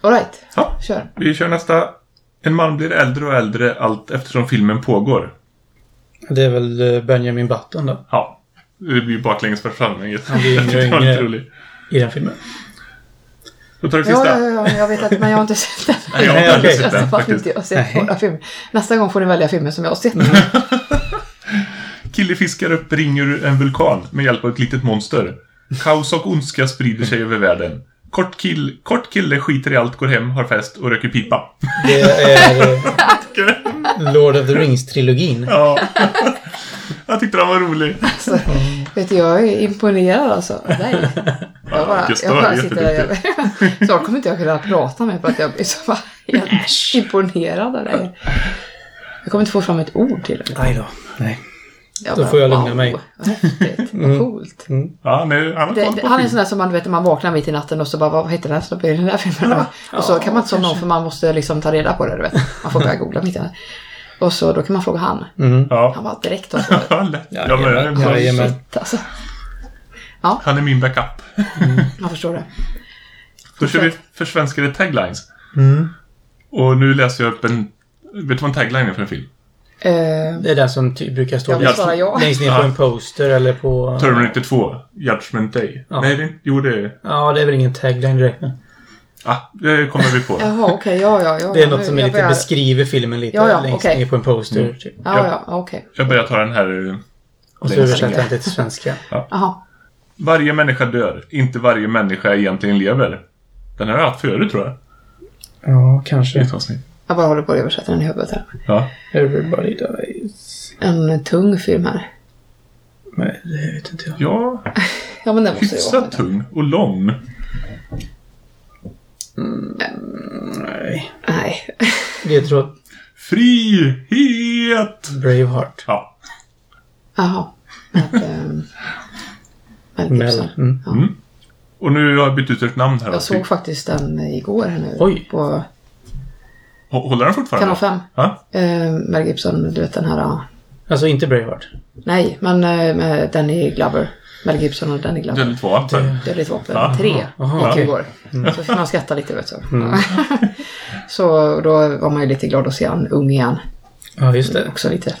Alright, Ja, kör. vi kör nästa. En man blir äldre och äldre allt eftersom filmen pågår. Det är väl eh, Benjamin Button då, Ja, det blir baklänges för framlänges. Han blir yngre och yngre. roligt. i den filmen. Då tar du Ja, sista. ja, ja, jag vet att, men jag har inte sett den. Nej, jag har inte sett den faktiskt. Nästa gång får ni välja filmer som jag har sett. Kille fiskar upp ring ur en vulkan med hjälp av ett litet monster. Kaos och ondska sprider sig över världen. Kort, kill, kort kille skiter i allt, går hem, har fest och röker pipa. Det är eh, Lord of the Rings-trilogin. Ja. Jag tyckte den var rolig. Så, vet du, jag är imponerad alltså. dig. Jag bara, jag bara sitter där. Jag, så kommer inte jag kunna prata med för att jag blir så bara helt imponerad av dig. Jag kommer inte få fram ett ord till det. Nej då. Nej. Jag Då får jag lugna mig. Vad häftigt. Vad coolt. Ja, nej, han Det, det, han är en sån där som man, vet, när man vaknar mitt i natten och så bara, vad heter den som i den där filmen? och så kan man inte somna om för man måste liksom ta reda på det, du vet. Man får börja googla mitt i natten. Och så då kan man fråga han. Han Ja. bara direkt och så. Ja. Ja, men. Alltså, han är min backup. jag förstår det. Då kör vi försvenskade taglines. Mm. Och nu läser jag upp en... Vet du vad en tagline är för en film? Eh, Det är den som brukar stå svara ja. längst ner på en poster eller på... Terminator 2, Judgment Day. Ja. Nej, det, jo det är... Ja, det är väl ingen tagline direkt. men Ah, det kommer vi på. Jaha, okej, ja, ja, ja. Det är nu- något som är lite börjar- beskriver filmen lite Ja, ja, längst okej. ner på en poster. Mm. Typ. Ja, ja, okej. Jag börjar ta den här... eh, Och så längst översätter jag det till svenska. Jaha. Varje människa dör, inte varje människa egentligen lever. Den här har jag haft förut tror jag. Ja, I kanske. ett avsnitt. Jag bara håller på att översätta den i huvudet här. Ja. Everybody dies. En tung film här. Nej, det vet inte jag. Ja, Ja, men den måste ju vara. hyfsat tung och lång. Nej. Nej. Ledtråd. Frihet! Braveheart. Ja. Jaha. Med, ehm, Mel Mel. Gibson. Mm. Ja. Mm. Och nu har jag bytt ut ett namn här. Jag såg faktiskt den igår här nu. Oj. På Håller den fortfarande? Kanal 5. Ja? Eh, Mel Gibson, du vet den här... Alltså inte Braveheart. Nej, men eh, med Danny Glover. Mel Gibson och Danny Glover. Dödligt vapen. Dödligt vapen. Ja. Tre Aha. gick igår. Så fick man skratta lite vet du. så då var man ju lite glad att se han ung igen. Ja, just det. Också lite...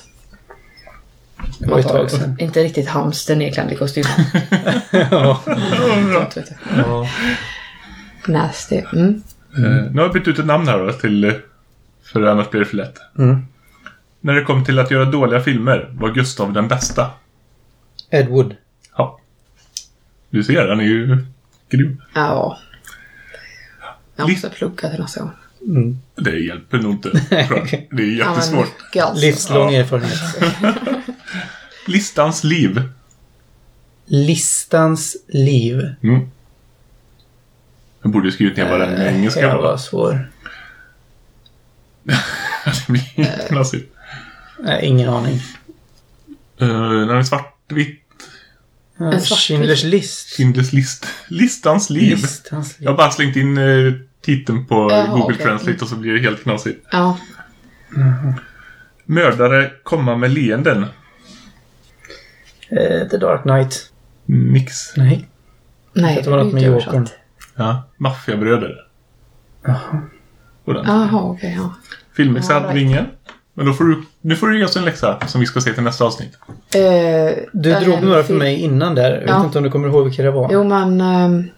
Det var ett tag sedan. Inte riktigt hamster nedklädd i kostym. ja. Ja. Nasty. Mm. Eh, Nu har jag bytt ut ett namn här då till... För annars blir det för lätt. Mm. När det kom till att göra dåliga filmer var Gustav den bästa. Ed Wood. Ja. Du ser, han är ju grym. Ja. Jag måste plugga till nästa gång. Mm. Det hjälper nog inte. Det är Ja, jättesvårt. alltså. Livslång Ja. erfarenhet. Listans liv. Listans liv. Mm. Jag borde ju skrivit ner vad den engelska var. var svår. det blir helt knasigt. Nej, ingen aning. Uh, när den är svartvitt. Svart Schindler's list. Schindler's list. Listans liv. Listans liv. Jag har bara slängt in uh, titeln på Jaha, Google okej. Translate och så blir det helt knasigt. Ja. Mördare komma med leenden. Eh, The Dark Knight. Nix. Nej. Nej, Det var något med Jokern. Ja. Maffiabröder. Jaha. Och den. Jaha, okej, ja. Filmläxa hade vi ingen. Men då får du, nu får du ge oss en läxa som vi ska se till nästa avsnitt. Eh, Du drog några för mig innan där. Jag vet Ja. inte om du kommer ihåg vilka det var. Jo, men... ehm,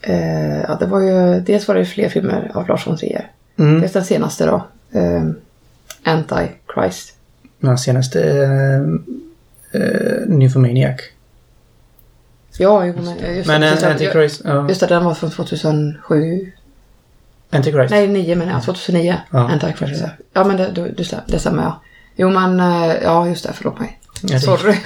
eh, ja, det var ju... Dels var det fler filmer av Lars von Trier. Mm. Dels den senaste då. Eh, Anti-Christ. Den senaste eh, eh, Nymphomaniac. Ja, jo, men just Men eh, Antichrist. Ja. just det, den var från 2007. Antichrist. Nej, 9 menar jag. 2009. Ja. Anti-Christ. Ja, men det, det, det, det stämmer ja. Jo, men... eh, ja, just det. Förlåt mig. Ja, det- Sorry.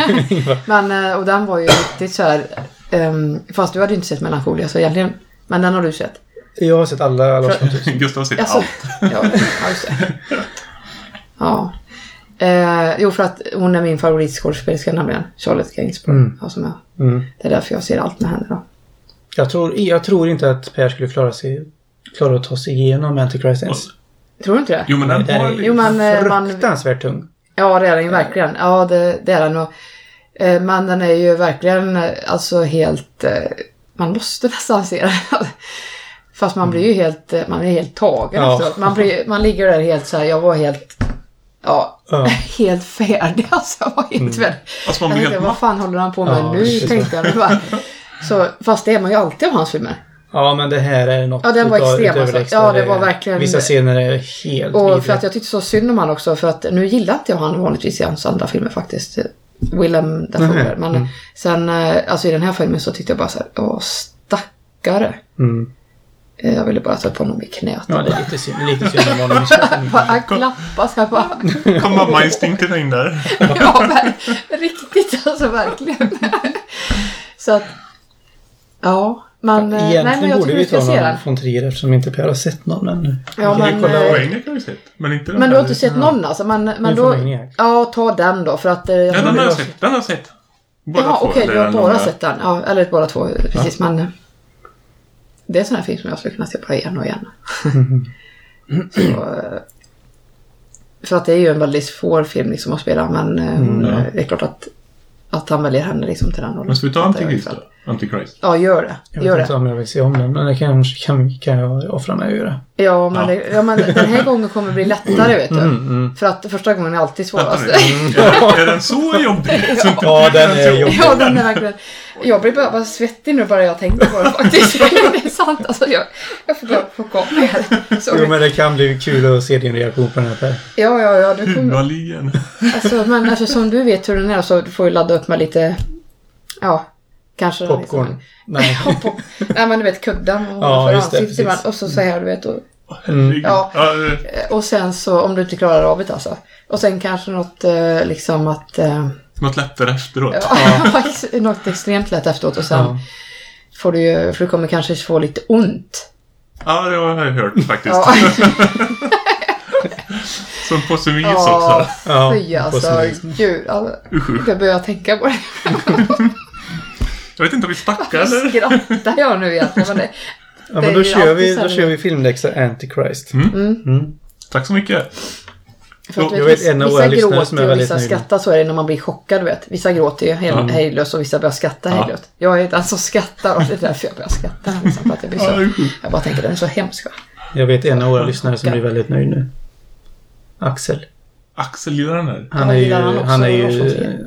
men, eh, och den var ju riktigt så här... ehm, fast du hade ju inte sett Melancholia så egentligen... Men den har du sett. Jag har sett alla Lars För-. Gustav har sett Alltså, allt. ja, ja, just det. Ja. Eh, jo, för att hon är min favoritskådespelerska nämligen. Charlotte Gainsbourg. Mm. Ja, som jag. Mm. Det är därför jag ser allt med henne då. Jag, tror, jag tror inte att Per skulle klara, sig, klara att ta sig igenom Antichrist ens. Tror du inte det? Jo, men den har är lite... Jo, men eh, man... fruktansvärt tung. Ja, det är den ju verkligen. Ja, det, det är den. Och, eh, men den är ju verkligen eh, alltså helt... Eh, man måste nästan se den. Fast man blir ju helt, eh, man är helt tagen Ja. efteråt. Man, blir, man ligger där helt så här, jag var helt, ja, Ja. helt färdig alltså. Jag var helt färdig. Alltså man Jag blir tänkte, helt vad fan håller han på med Ja, nu? Tänkte jag. Var, så, fast det är man ju alltid av hans filmer. Ja, men det här är något Ja, den var extrem, alltså. Ja, det var verkligen- Vissa scener är helt Och vidriga. för att jag tyckte så synd om han också. För att nu gillar inte jag han vanligtvis i hans andra filmer faktiskt. Willem Dafoe. Nej, Men mm. sen, eh, alltså i den här filmen så tyckte jag bara så här, åh stackare. Mm. Eh, Jag ville bara ta på honom i knät. Ja, det är lite synd, lite synd om honom. i filmen. Bara klappa så här bara. Kom mamma-instinkten in där. Ja, men, riktigt alltså verkligen. så att, ja. Men, eh, nej, Egentligen men jag borde vi ta någon den. från Trier eftersom inte Per har sett någon ännu. Ja, men, kolla eh, har vi sett, men inte Men du har inte sett någon alltså? Men, men då, ja, ta den då för att... eh, jag Ja, den har jag sett. Den har jag sett. Båda två, okej, eller du har bara sett den. Ja, eller båda två, precis. Men eh, det är en sån här film som jag skulle kunna se på igen och igen. Så, eh, för att det är ju en väldigt svår film liksom att spela, men eh, Mm, ja. eh, det är klart att, att han väljer henne liksom till den rollen. Men ska vi ta Antikrist ungefär. då? Antichrist. Ja, gör det. Jag Gör vet det. inte om jag vill se om den, men det kanske kan, kan jag offra mig att göra. Ja men, Ja. Det, ja, men den här gången kommer det bli lättare, vet du. Mm, mm. För att första gången är alltid svårast. Är, är den så jobbig? Så Ja, den är jobbig. Ja, den är verkligen... Jag blir bara, bara svettig nu bara jag tänker på det faktiskt. det är sant. Alltså, jag, jag får bara plocka av mig här. Jo, men det kan bli kul att se din reaktion på den här Per. Ja, ja, ja. Du kommer, alltså, men eftersom du vet hur den är så får du ladda upp med lite... Ja, kanske... Popcorn. Liksom, Nej. pop, nej, men du vet kudden och Ja, just det. Och så så här, du vet. Och, Herregud. Ja. Eh, och sen så, om du inte klarar av det alltså. Och sen kanske något eh, liksom att... Eh, Något lättare efteråt. ja, något extremt lätt efteråt och sen Ja. får du ju, för du kommer kanske få lite ont. Ja, det har jag hört faktiskt. Ja. Som på sumis Ja, också. Ja, fy alltså. Gud, alltså, jag börjar tänka på det. Jag vet inte om vi Varför eller? skrattar jag nu egentligen? Men det, Ja, Det men då kör, vi, då kör vi filmläxa Antichrist. Mm. Mm. Tack så mycket. för att, Jag vet en av vissa våra lyssnare gråter som är och väldigt vissa nöjda. skrattar så är det när man blir chockad, du vet. Vissa gråter ju hej, Ja. hejdlöst och vissa börjar skratta Ja. hejdlöst. Jag är den som skrattar och det är därför jag börjar skratta. Liksom, för att jag, blir så, jag bara tänker den är så hemsk. Jag vet en av våra lyssnare som blir väldigt nöjd nu. Axel. Axel gillar den här. Han är ju... han också Han är ju.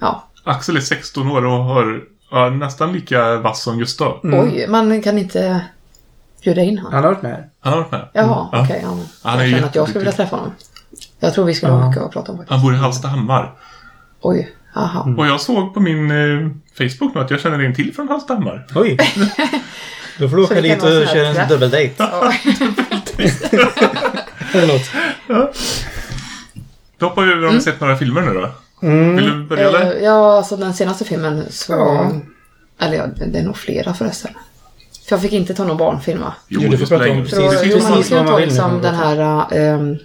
Ja. Axel är 16 år och har ja, nästan lika vass som Gustav. Mm. Oj, man kan inte bjuda in honom. Han har varit med. Han har varit med. Jaha, Ja. okej. ja, men Han är jag känner att jag skulle vilja träffa honom. Jag tror vi skulle ha Ja. mycket att prata om faktiskt. Han bor i Hallstahammar. Oj, aha. Och jag såg på min eh, Facebook nu att jag känner en till från Hallstahammar. Oj! Då får du åka dit och köra en dubbeldejt. Ja. Eller något. Då hoppar vi över om vi sett några filmer nu då. Mm. Vill du börja eller? Eh, Ja, alltså den senaste filmen så... Ja. Eller ja, det är nog flera förresten. För jag fick inte ta någon barnfilm va? Jo, du det får prata om precis- jo, man precis man ta vill nu, liksom den här um,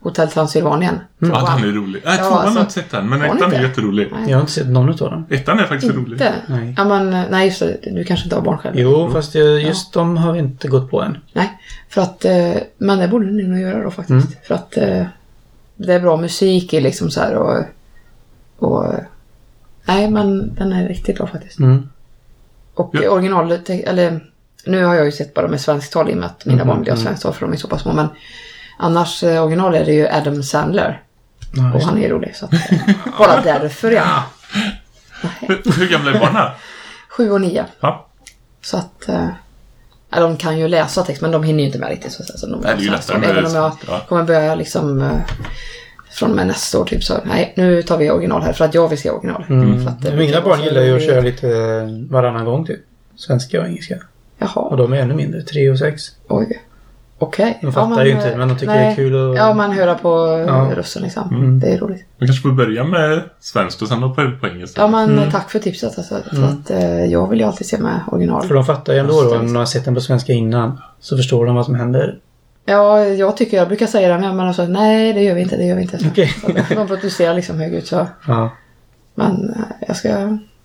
Hotell Transylvanien. Mm. Ja, den är rolig. Nej, Ja, tvåan har alltså- jag inte sett än, men Har ettan är jätterolig. Nej. Jag har inte sett någon av dem. Ettan är faktiskt rolig. Inte? Nej. Ja, men, eh, nej, just det. Du kanske inte har barn själv? Jo, fast jag, just de har vi inte gått på än. Nej, för att... eh, Men det borde ni nog göra då faktiskt. Mm. För att eh, det är bra musik i liksom så här och... och nej, men den är riktigt bra faktiskt. Mm. Och Ja. ja. original... Eller nu har jag ju sett bara med svenskt tal i och med att mina Mm, barn vill ha mm. svenskt tal för de är så pass små. Men annars eh, original är det ju Adam Sandler. Ja, Och han är rolig. Så att, eh, bara därför ja. Hur, hur gamla är barnen? Sju och nio. Ja. Så att... Eh, de kan ju läsa text men de hinner ju inte med riktigt. Så, så de Nej, det är ju lättare Även om jag ja. kommer börja liksom... Eh, från och med nästa år typ så. Nej, nu tar vi original här för att jag vill se original. Mm. För att, eh, Mina barn gillar ju att köra lite varannan gång typ. Svenska och engelska. Jaha, Och de är ännu mindre. Tre och sex. oj. Okej. De fattar ju inte, men de tycker det är kul att- Ja, man höra på Ja. ja. rösten liksom. Mm. Det är roligt. Vi kanske får börja med svenskt och sen hoppa över på engelska. Ja, men Mm. tack för tipset. Alltså, för att, eh, jag vill ju alltid se med original. För de fattar ju ändå då, om de har sett den på svenska innan. Så förstår de vad som händer. Ja, jag tycker, jag brukar säga det, men alltså, nej det gör vi inte, det gör vi inte. Så, Okej. så de protesterar liksom högljutt så. Ja. Men eh, jag ska...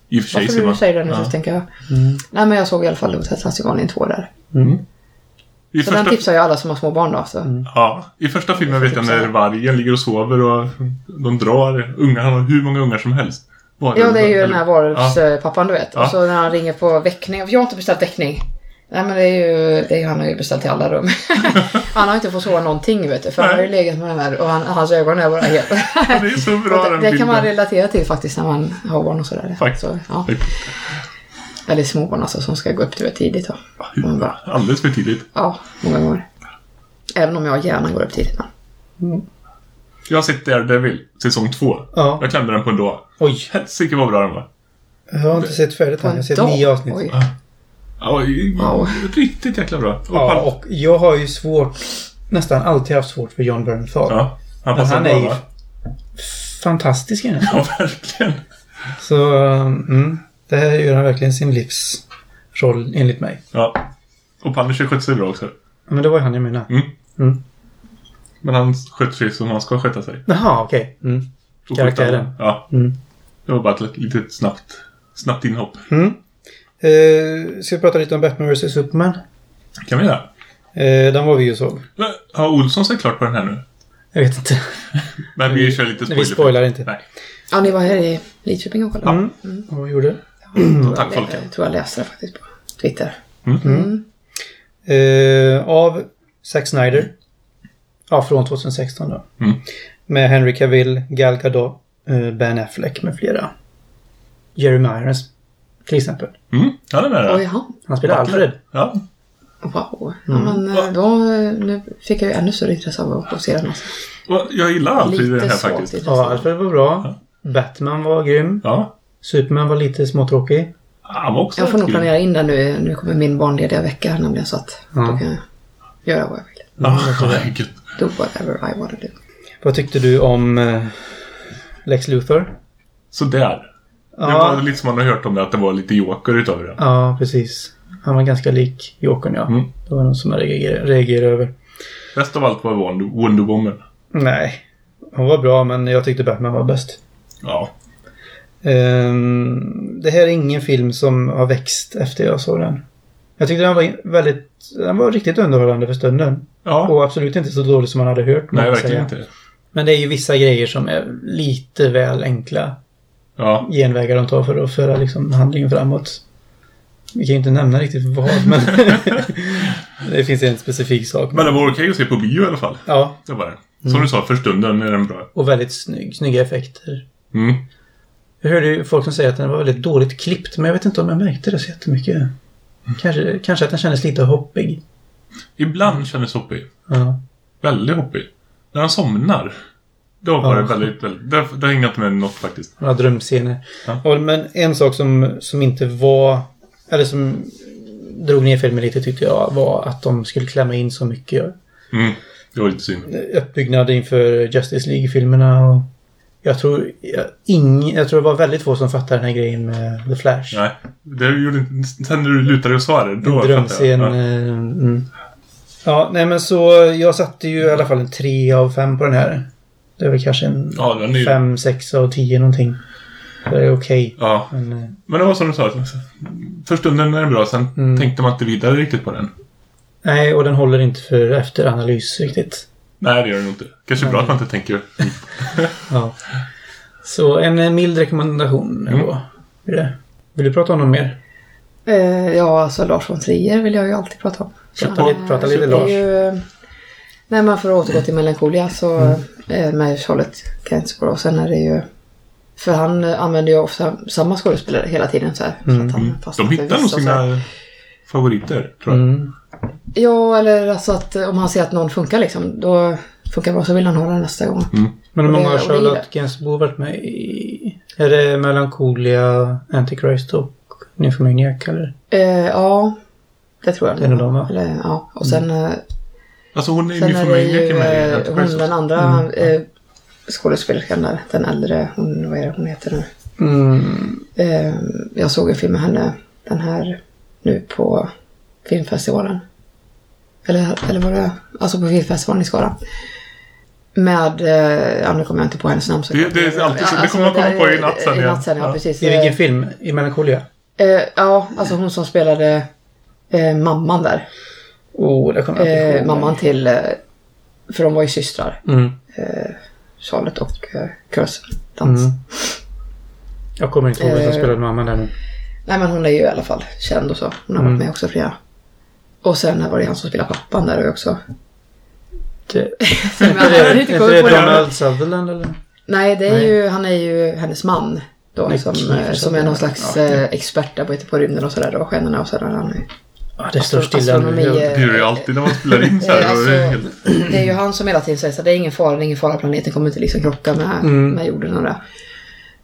I och för sig Varför ser du man... säger det nu ja. så tänker jag. Mm. Nej men jag såg i alla fall Hotell Transylvanien 2 där. Mm. I Så den första, tipsar jag alla som har små barn då. Så. ja, I första filmen vet jag när vargen ligger och sover och de drar ungar. Han har hur många ungar som helst. Varulvar, Ja det är ju eller- den här varulvspappan du vet. Ja. Och så när han ringer på väckning. Jag har inte beställt väckning. Nej men det är ju, det är, han har ju beställt till alla rum. han har inte fått sova någonting vet du. För han har ju legat med den här och han, hans ögon är bara helt... Det är så bra det, den det kan man relatera till faktiskt när man har barn och sådär. Faktiskt. Så, ja. Väldigt små barn alltså som ska gå upp vet, tidigt. Då. Bara, Alldeles för tidigt. ja, många gånger. Även om jag gärna går upp tidigt. Men. Jag har sett Daredevil, säsong två. Ja. Jag klämde den på en dag. Oj, Helsike vad bra den var. jag har inte sett färdigt än. Jag har sett nio avsnitt. Oj. Ja. Riktigt jäkla bra. Och Ja, och jag har ju svårt, nästan alltid haft svårt för John Bernthal. ja, han passar han bra är ju va? fantastisk i. Ja, verkligen. Så, mm, det här gör han verkligen sin livsroll enligt mig. Ja. Och Punisher skötte sig bra också. Men det var ju han jag menade. Mm. Mm. Men han sköter sig som han ska sköta sig. Jaha, okej. Mm. Och Karaktären. Ja. Mm. Det var bara ett litet snabbt, snabbt inhopp. Mm. Eh, ska vi prata lite om Batman vs Superman? Kan vi göra? Eh, den var vi ju såg. Har Olsson sett klart på den här nu? Jag vet inte. Men vi kör lite Nej, vi spoiler. spoilar inte. Nej. Ja, ni var här i Lidköping och kollade. Mm. Vad vi gjorde? Mm. Tack, Folke. Jag tror jag läste det faktiskt på Twitter. Eh, av Zack Snyder. Ja, från 2016 då. Mm. Med Henry Cavill, Gal Gadot, eh, Ben Affleck med flera. Jeremy Irons till exempel. Mm. Ja, den är Oj, det. jaha. Han spelar Alfred. Ja. Wow. Ja, men eh, då, eh, nu fick jag ju ännu större intresse av att se den. Alltså. Jag gillar Alfred i den här faktiskt. Ja, Alfred var bra. Batman var grym. Ja. Superman var lite småtråkig. Han var också Jag får nog planera in den nu. Nu kommer min barnlediga vecka här nämligen så att Ja. då kan jag göra vad jag vill. Ja, herregud. Do whatever I wanna do. Vad tyckte du om eh, Lex Luthor? Sådär. Det Ja. var lite som man har hört om det, att det var lite joker utav det. Ja, precis. Han var ganska lik Jokern, ja. Mm. Det var något som jag reagerade, reagerade över. Bäst av allt var Wonder, Wonder Woman. Nej. Hon var bra, men jag tyckte Batman var bäst. Ja. Ehm, det här är ingen film som har växt efter jag såg den. Jag tyckte den var väldigt... Den var riktigt underhållande för stunden. Ja. Och absolut inte så dålig som man hade hört Nej, någon verkligen säga. inte. Men det är ju vissa grejer som är lite väl enkla Ja. genvägar de tar för att föra liksom handlingen framåt. Vi kan ju inte nämna riktigt vad, men det finns en specifik sak. Men det var okej att se på bio i alla fall. Ja, Det var det. Som du sa, för stunden är den bra. och väldigt snygg, snygga effekter. Mm. Jag hörde ju folk som säger att den var väldigt dåligt klippt, men jag vet inte om jag märkte det så jättemycket. Kanske, kanske att den kändes lite hoppig. Ibland kändes hoppig. Ja. Väldigt hoppig. När han somnar. Då var Ja. det väldigt, väldigt... Det, det har inget med något faktiskt. Några drömscener. Ja. Men en sak som, som inte var... Eller som drog ner filmen lite tyckte jag var att de skulle klämma in så mycket Mm. Det var lite synd. uppbyggnad inför Justice League-filmerna. Och jag tror, jag, ing, jag tror det var väldigt få som fattade den här grejen med The Flash. Nej. Det gjorde inte... Sen när du lutade och sa det, då En fattade drömscen. jag. Ja. eh, Mm. Ja, nej men så jag satte ju i alla fall en 3 av 5 på den här. Det är väl kanske en Ja, den är ju... 5, 6 av 10 någonting. Det är okej. Ja. Men, eh, Men det var som du sa. För stunden är den bra. Sen Mm. tänkte man inte vidare riktigt på den. nej, och den håller inte för efteranalys riktigt. Nej, det gör den inte. Kanske bra att man inte tänker... Ja. Så en eh, mild rekommendation Mm. då. Det. Vill du prata om något mer? Eh, ja, alltså Lars von Trier vill jag ju alltid prata om. Prata lite- prata lite det är Lars. Nej, men för att återgå till Melancholia så Mm. eh, med Charlotte Gainsborough. Sen är det ju... För han använder ju ofta samma skådespelare hela tiden så här. Så att han Mm. De hittar nog så sina favoriter, tror jag. Mm. Ja, eller alltså att eh, om han ser att någon funkar liksom. Då funkar bra så vill han ha den nästa gång. Men hur många har Charlotte Gainsbourg varit med i? Är det Melancholia, Antichrist och Nymphomaniac eller? Eh, ja, det tror jag. Det är nog de, va? Eller, ja. Och sen, eh, Alltså hon är ju sen är det Nymphomaniac ju med eh, hon den andra eh, skådespelerskan där. Den äldre, hon, vad är det hon heter nu? Mm. Eh, jag såg en film med henne, den här, nu på filmfestivalen. Eller, eller var det, alltså på filmfestivalen i Skara. Med, eh, ja nu kommer jag inte på hennes namn. så- Det- det är alltid så- det kommer man komma på i natt sen, I natt sen, ja, Ja. precis. I vilken film? I Melancholia? Eh, ja, alltså hon som spelade eh, mamman där. Oh, det kommer jag Eh, mamman till, eh, för de var ju systrar. Mm. Eh, Charlotte och eh, Dans. Mm. Jag kommer inte ihåg vem som Eh, spelade mamman där nu. Nej men hon är ju i alla fall känd och så. Hon har Mm. varit med också flera Och sen var det han som spelade pappan där också. Det, Men är han är inte det. Donald Sutherland eller? Nej, det är Nej. ju, han är ju hennes man. Då, Nej, som, eh, som är någon slags Ja, expert där på, på rymden och sådär. Och stjärnorna och sådär. Han är, Ja, det står stilla nu. eh, Det är det ju alltid när man spelar in så här. Eh, och det är alltså. Det är ju han som hela tiden säger så här, det är ingen fara, det är ingen fara, planeten kommer inte liksom krocka med, Mm. med jorden och det.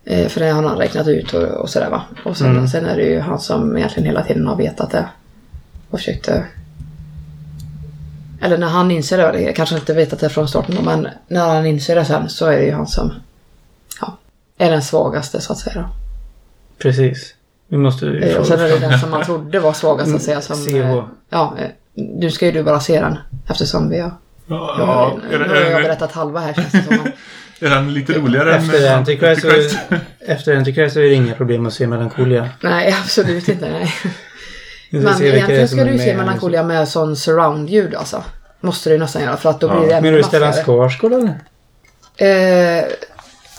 Eh, för det har han räknat ut och, och sådär va. Och sen, Mm. sen är det ju han som egentligen hela tiden har vetat det. Och försökte... Eller när han inser det, kanske inte vetat det från starten men när han inser det sen så är det ju han som ja, är den svagaste så att säga. Då. Precis. Vi måste ju Eh, och sen är det den som man trodde var svagast så att säga. Som, eh, ja, eh, nu ska ju du bara se den eftersom vi har Ja, är, nu det- har jag berättat halva här känns det som. men- är den lite roligare Efter än Antichrist, så, Antichrist? efter Antichrist så är det inga problem att se Melancholia. Nej, absolut inte. Nej. Men egentligen ska du se med. Melancholia med sån surround-ljud alltså. Måste du nästan göra för att då Ja. blir det ännu du Stellan. Skarsgård eller? Eh,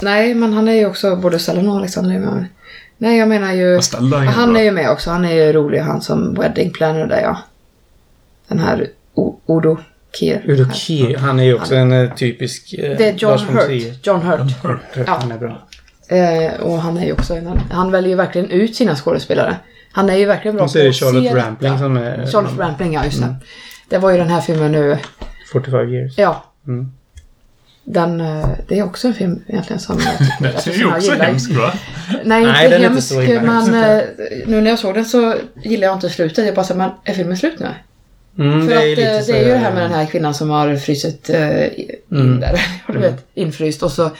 nej, men han är ju också både Stellan och Alexander med. Nej, jag menar ju... Han Han bra. är ju med också. Han är ju rolig, han som wedding planner där ja. Den här O- Odo Kier. Udo Kier, han är ju också en eh, typisk... eh, Det är John Lars von Hurt. John Hurt. Hurt, Ja. Han är bra. Eh, och han är ju också en, han väljer ju verkligen ut sina skådespelare. Han är ju verkligen bra det att se Charlotte. Rampling som är... Charlotte Rampling, ja just det. Mm. Det var ju den här filmen nu, 45 years. ja. Mm. Den, eh, det är också en film egentligen som jag tycker Den är ju också gillar- hemsk va? Nej, inte Nej, den är inte hemsk, så men hemsk. eh, nu när jag såg den så gillar jag inte slutet. Jag bara så, men är filmen slut nu? Mm, För det att är eh, det är ju det här med den här kvinnan som har frysit eh, in Mm. där. du vet, infryst och så.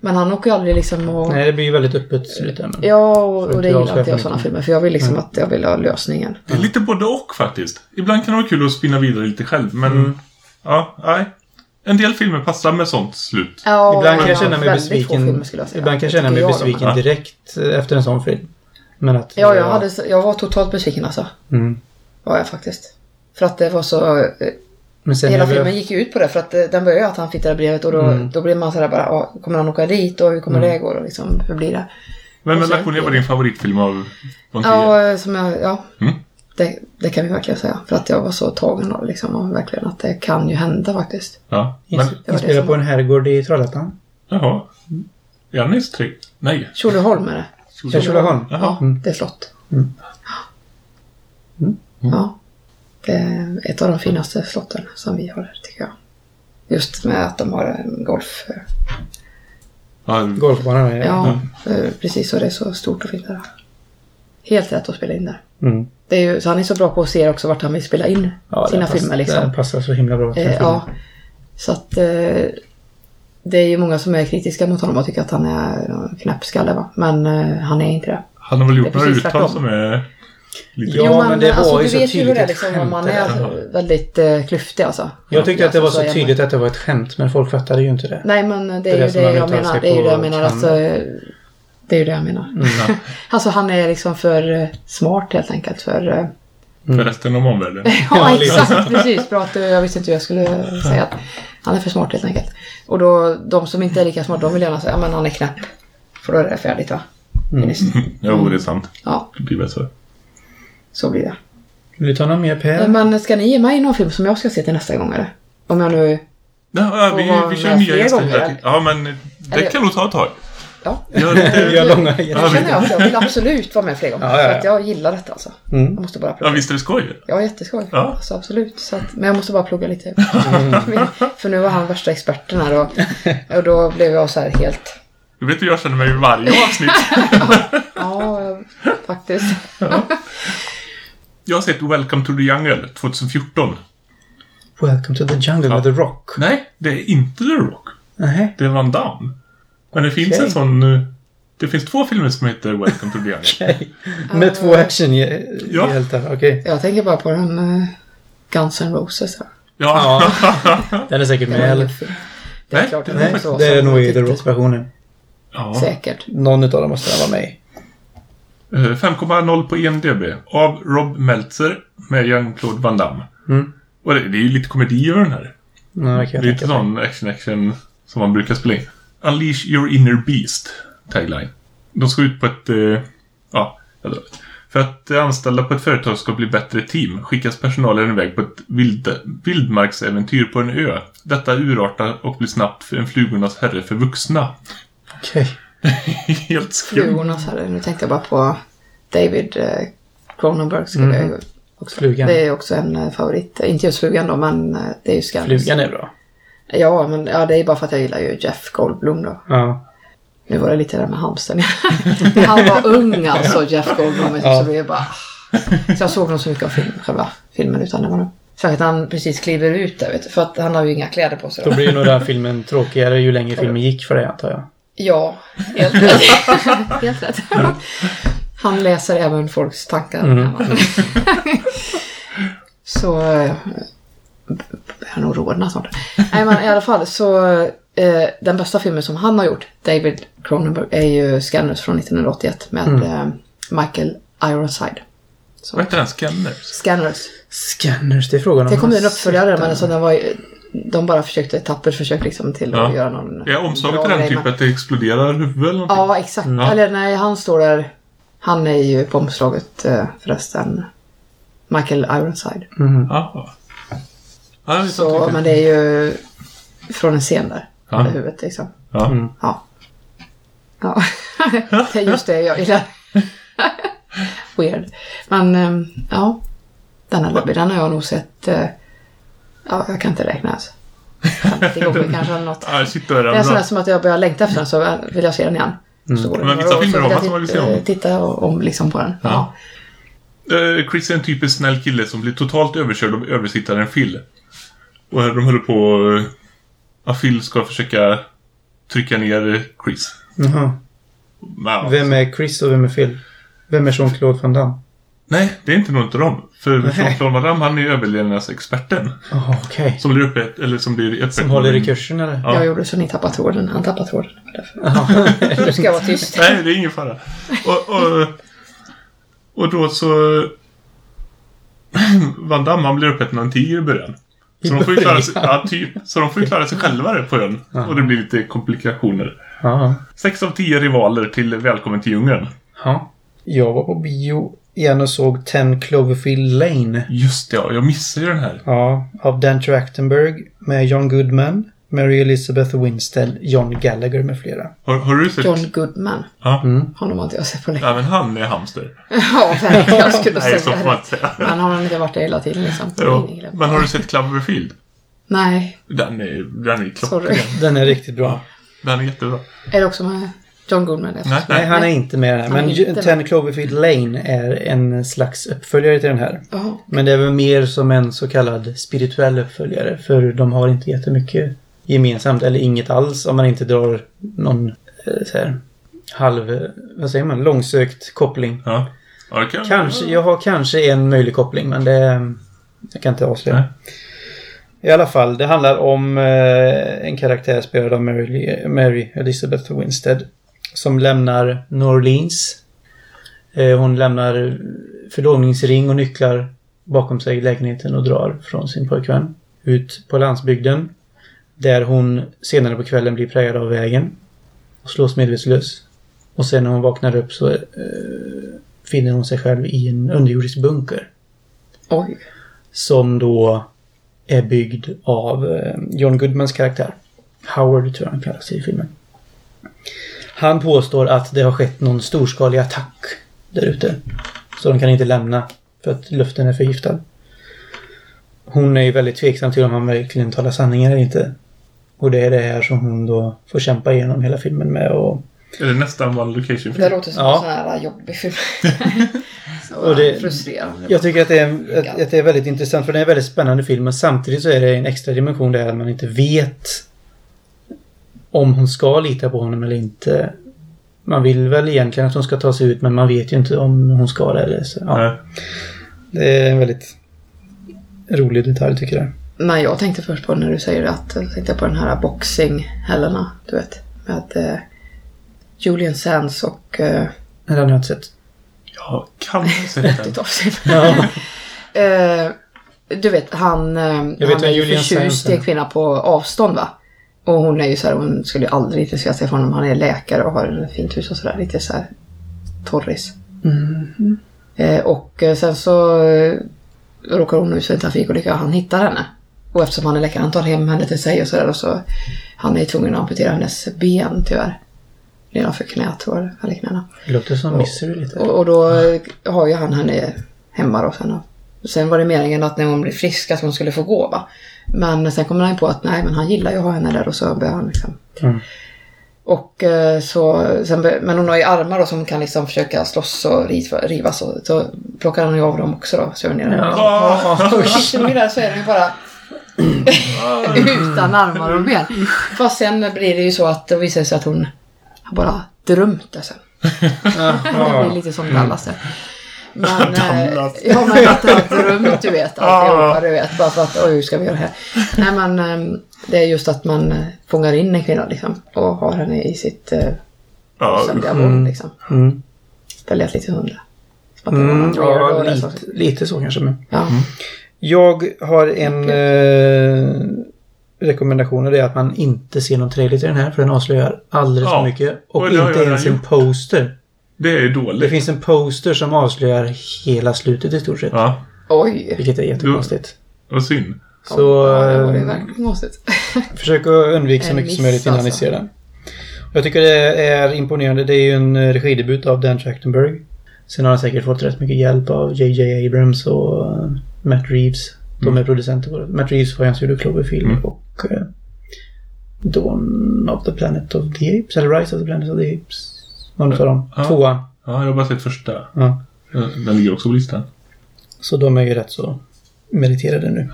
Men han åker ju aldrig liksom och... Nej, det blir ju väldigt öppet slut Ja, och, och det gillar inte jag sådana mycket. filmer. För jag vill liksom att jag vill ha lösningen. Det är lite både och faktiskt. Ibland kan det vara kul att spinna vidare lite själv, men... Mm. Ja, nej. En del filmer passar med sånt slut. Ja, Ibland kan jag känna mig besviken. jag. Ibland kan jag känna mig jag besviken Ja. direkt eh, efter en sån film. Men att... Ja, jag, hade, jag var totalt besviken alltså. Mm. Var jag faktiskt. För att det var så... eh, Men sen Hela filmen gick ju ut på det för att eh, den började att han fick det där brevet och då, Mm. då blev man sådär bara, ah, kommer han åka dit och hur kommer Mm. det gå och liksom, hur blir det? Men Melancholia var din favoritfilm av von Trier? Ja, som jag, ja. Mm. Det, det kan vi verkligen säga. För att jag var så tagen av liksom, och verkligen att det kan ju hända faktiskt. Ja. Men, Inspelad som på en herrgård i Trollhättan. jaha. Jannis tre? Nej. Tjolöholm är det. Ja, Tjolöholm. Ja, det är slott. Mm. Mm. Ja. Det är ett av de finaste slotten som vi har här, tycker jag. Just med att de har en golf... Ja, Golfbanan är Ja, eh, precis. Och det är så stort och fint där. Helt rätt att spela in där. Det är ju, så han är så bra på att se också vart han vill spela in Ja, sina pass- filmer liksom. Den passar så himla bra till Eh, ja. Så att eh, det är ju många som är kritiska mot honom och tycker att han är knäppskalle va. Men eh, han är inte det. han har väl gjort är några uttal som är lite... Ja, men det alltså, var ju du så vet ju hur tydligt det är liksom om skämt man är där. väldigt eh, klyftig alltså. Jag tyckte att det var så är man- tydligt att det var ett skämt, men folk fattade ju inte det. Nej men det Det är är det ju som det jag menar. Det är ju det jag menar. Alltså, det är ju det jag menar. Ja, Alltså han är liksom för eh, smart helt enkelt för... eh, för resten av omvärlden. Ja, exakt. Precis. Bra att du, jag visste inte hur jag skulle säga att han är för smart helt enkelt. Och då, de som inte är lika smarta, de vill gärna säga men han är knäpp. För då är det färdigt va? Finished. Jo, det är sant. Ja, Det blir väl så. så blir det. Vill du ta någon mer Per? Men ska ni ge mig någon film som jag ska se till nästa gång eller? Om jag nu... Ja, vi, vi kör nya gäster. Ja, men det Eller- kan nog ta ett tag. Ja. Vi har långa det Ja, vi- känner jag att jag vill absolut vara med fler gånger. Ja, ja, ja. För att jag gillar detta alltså. Mm. Jag måste bara Ja, plugga. visst är det skoj? Ja, jätteskoj. Ja. Alltså, absolut. Så att, men jag måste bara plugga lite. För nu var han värsta experten här och, och då blev jag så här helt... Du vet hur jag känner mig i varje avsnitt. Ja, faktiskt. Jag har sett Welcome to the Jungle 2014. Welcome to the jungle Ja. with the rock. Nej, det är inte The Rock. Nej. Det är Van Damme. Men det finns Okej. en sån... eh, Det finns två filmer som heter Welcome to the Jungle. Okej. Med två actionhjältar. Ja. Okej. Jag tänker bara på den uh, Guns N' Roses. Här. Ja. Den är säkert Det med eller? Det är Nej, klart Nej, måste vara det är så. nog i The Titta. Rock-versionen. ja. Säkert. Någon utav dem måste vara med i. Eh, 5,0 på IMDB. Av Rob Meltzer med Jean-Claude Van Damme. Mm. Och det, det är ju lite komedi över den här. Ja, det är inte sån action-action som man brukar spela in. Unleash your inner beast. Tagline. De ska ut på ett... eh, ja, jag drar. För att anställda på ett företag ska bli bättre team skickas personalen iväg på ett vild, vildmarksäventyr på en ö. Detta urartar och blir snabbt en flugornas herre för vuxna. Okej. Helt skumt. Flugornas herre. Nu tänkte jag bara på David eh, Cronenberg. Jag ju också. Flugan. Det är också en eh, favorit. Inte just flugan då, men eh, det är ju Scanners. Flugan är bra. Ja, men ja, det är bara för att jag gillar ju Jeff Goldblum då. Ja. Nu var det lite där med hamstern. Han var ung alltså, Jeff Goldblum. Ja. Så, är bara... så jag såg nog så mycket av film, själva filmen utan det var nog... Särskilt när han precis kliver ut där, vet du. För att han har ju inga kläder på sig. Då Då. blir nog den filmen tråkigare ju längre filmen gick för dig antar jag. Ja, helt rätt. helt rätt. Han läser även folks tankar. Mm. så... Jag nog rodna snart. Nej men i alla fall så... Eh, den bästa filmen som han har gjort, David Cronenberg, är ju Scanners från 1981 med Mm. eh, Michael Ironside. Så, Vad heter den? Scanners? Scanners. Scanners, det är frågan om Det kom ju en uppföljare men alltså den var ju, De bara försökte, tappert försök liksom till Ja. att göra någon... Är omslaget till den typ att det exploderar huvud eller någonting? Ja, exakt. Ja. Eller nej, han står där. Han är ju på omslaget eh, förresten. Michael Ironside. Mhm. Ja. Ja, Så, men det är ju från en scen där. Ja. Med huvudet liksom. Ja. Mm. Ja. Ja, det är just det jag gillar. Weird. Men ehm, ja, den har, den har jag nog sett. eh, ja, jag kan inte räkna ens. 50 gånger kanske eller något. Ja, Det är sådär bra. som att jag börjar längta efter den så vill jag se den igen. Så går det Men vissa så filmer har man som man vill se om. titta- Titta om, liksom på den. Ja. Ja. Eh, Chris är en typisk snäll kille som blir totalt överkörd av översittaren Phil. Och de håller på... eh, Ja, Phil ska försöka trycka ner Chris. Jaha. Ja, Vem är Chris och vem är Phil? Vem är Jean-Claude Van Damme? Nej, det är inte något av dem. För. Jean-Claude Van Damme, han är överlevnadsexperten. Jaha, okej. Som blir uppe, eller som blir öppet. Som håller i kursen eller? Ja. Jag gjorde så ni tappade tråden. Han tappade tråden. Därför. Jaha. Du ska vara tyst. Nej, det är ingen fara. Och, och, och då så... Van Damme, han blir uppäten av en tiger i början. Så de får ju klara sig, ja, typ. Så de får klara sig själva där på ön. Ja. Och det blir lite komplikationer. Ja. Sex av tio rivaler till Välkommen till djungeln. ja. Jag var på bio igen och såg 10 Cloverfield Lane. Just det, ja. Jag missade ju den här. Ja, av Dan Trachtenberg med John Goodman, Mary Elizabeth Winstead, John Gallagher med flera. Har, har du sett? John Goodman. Ja. Mm. Honom har inte jag sett på länge. ja, men han är hamster. Ja, verkligen. Jag skulle Nej, säga det. Men han har inte varit det hela tiden liksom. Jo. Men har du sett Cloverfield? Nej, Den är, den är klockren. Den är riktigt bra. Den är jättebra. Är det också med John Goodman? Nej, Nej, han är inte med den här. Han är Men 10 Cloverfield Lane är en slags uppföljare till den här. Jaha. Men det är väl mer som en så kallad spirituell uppföljare. För de har inte jättemycket gemensamt. Eller inget alls om man inte drar någon eh, så här, halv... Vad säger man? Långsökt koppling. Ja. ja kan, Kanske, jag har kanske en möjlig koppling men det... Jag kan inte avslöja. Nej. I alla fall, det handlar om eh, en karaktär spelad av Mary, Mary Elizabeth Winstead. Som lämnar New Orleans. Eh, hon lämnar förlovningsring och nycklar bakom sig i lägenheten och drar från sin pojkvän. Ut på landsbygden. Där hon senare på kvällen blir präglad av vägen. Och slås medvetslös. Och sen när hon vaknar upp så eh, finner hon sig själv i en underjordisk bunker. Oj. Som då är byggd av eh, John Goodmans karaktär. Howard tror jag han kallas i filmen. Han påstår att det har skett någon storskalig attack där ute. Så de kan inte lämna för att luften är förgiftad. Hon är ju väldigt tveksam till om han verkligen talar sanning eller inte. Och det är det här som hon då får kämpa igenom hela filmen med och Är det nästan One Location Det låter som Ja. en sån här jobbig film. Och det- frustrerande. Jag tycker att det, är, att, att det är väldigt intressant för det är en väldigt spännande film men samtidigt så är det en extra dimension där man inte vet om hon ska lita på honom eller inte. Man vill väl egentligen att hon ska ta sig ut men man vet ju inte om hon ska det eller så. Ja, Nej. det är en väldigt rolig detalj tycker jag. Nej, jag tänkte först på när du säger att, jag tänkte på den här boxing-Helena, du vet. Med eh, Julian Sands och eh, Men den har jag inte sett. Jag kan ha sett den. Ja. Eh, du vet, han, eh, vet han är vem ju Julian förtjust i är. en kvinna på avstånd va? Och hon är ju så här, hon skulle ju aldrig intressera sig för honom. Han är läkare och har ett fint hus och sådär. Lite så här torris. Mm. Eh, och eh, sen så eh, råkar hon ut för en trafikolycka och han hittar henne. Och eftersom han är läkare, han tar hem henne till sig och sådär och så han är tvungen att amputera hennes ben tyvärr. Nedanför knät eller knäna. Det låter som Misery lite. Och, och då har ju han henne hemma då sen. Och sen var det meningen att när hon blir frisk att hon skulle få gå va. Men sen kommer han på att nej men han gillar ju att ha henne där och så börjar han liksom. Mm. Och eh, så, sen, men hon har ju armar då som kan liksom försöka slåss och riva, rivas och så plockar han ju av dem också då. Så är hon ner Ah, och sitter där så är den ju bara utan armar och ben. Fast sen blir det ju så att det visar sig att hon bara drömt det sen. Det blir lite som Dallas där. Men, eh, Dallas. ja, men att jag har drömt, du vet. Alltihopa, du vet. Bara för att, oj, hur ska vi göra det här? Nej, men eh, det är just att man eh, fångar in en kvinna liksom. Och har henne i sitt Ja, sömniga våld liksom. Mm. Det lät lite hundra. Det Mm, ja, lite, lite så kanske. Men. Ja. Jag har en eh, rekommendation och det är att man inte ser någon trailer till den här för den avslöjar alldeles Ja, för mycket. Och och det inte ens en poster. Det är Det dåligt. finns en poster som avslöjar hela slutet i stort sett. Ja, Oj. Vilket är jättekonstigt. vad synd. Så ja, det var det eh, verkligen konstigt. försök att undvika så mycket som möjligt innan ni alltså. ser den. Jag tycker det är imponerande. Det är ju en eh, regidebut av Dan Trachtenberg. Sen har han säkert fått rätt mycket hjälp av JJ Abrams och eh, Matt Reeves. De Mm. är producenter på det. Matt Reeves var hans gjorde Cloverfield Mm. och uh, Dawn of the Planet of the Apes. Eller Rise of the Planet of the Apes. Någon av dem. Ja. Tvåan. Ja, jag har bara sett första. Ja. Den ligger också på listan. Så de är ju rätt så meriterade nu.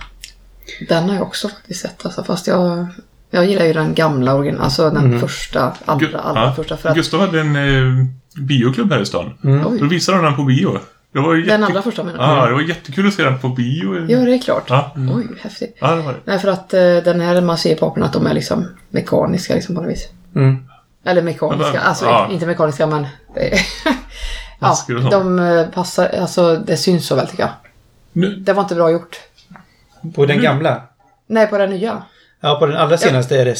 Den har jag också faktiskt sett alltså, fast jag, jag gillar ju den gamla original, alltså den Mm. första, allra, allra ja. första. För att, Gustav hade en eh, bioklubb här i stan. Mm. Då visade de den på bio. Det var jätte... den allra första menar du? Ja, det var jättekul att se den på bio. Ja, det är klart. Ja, Oj, häftigt. ja det var det. Nej, för att eh, den här, man ser på aporna att de är liksom mekaniska liksom på något vis. Mm. Eller mekaniska, Men, alltså ja. inte mekaniska men... Ja, de eh, passar, alltså det syns så väl tycker jag. Nu, Det var inte bra gjort. På den gamla? Nej, på den nya. Ja, på den allra senaste är det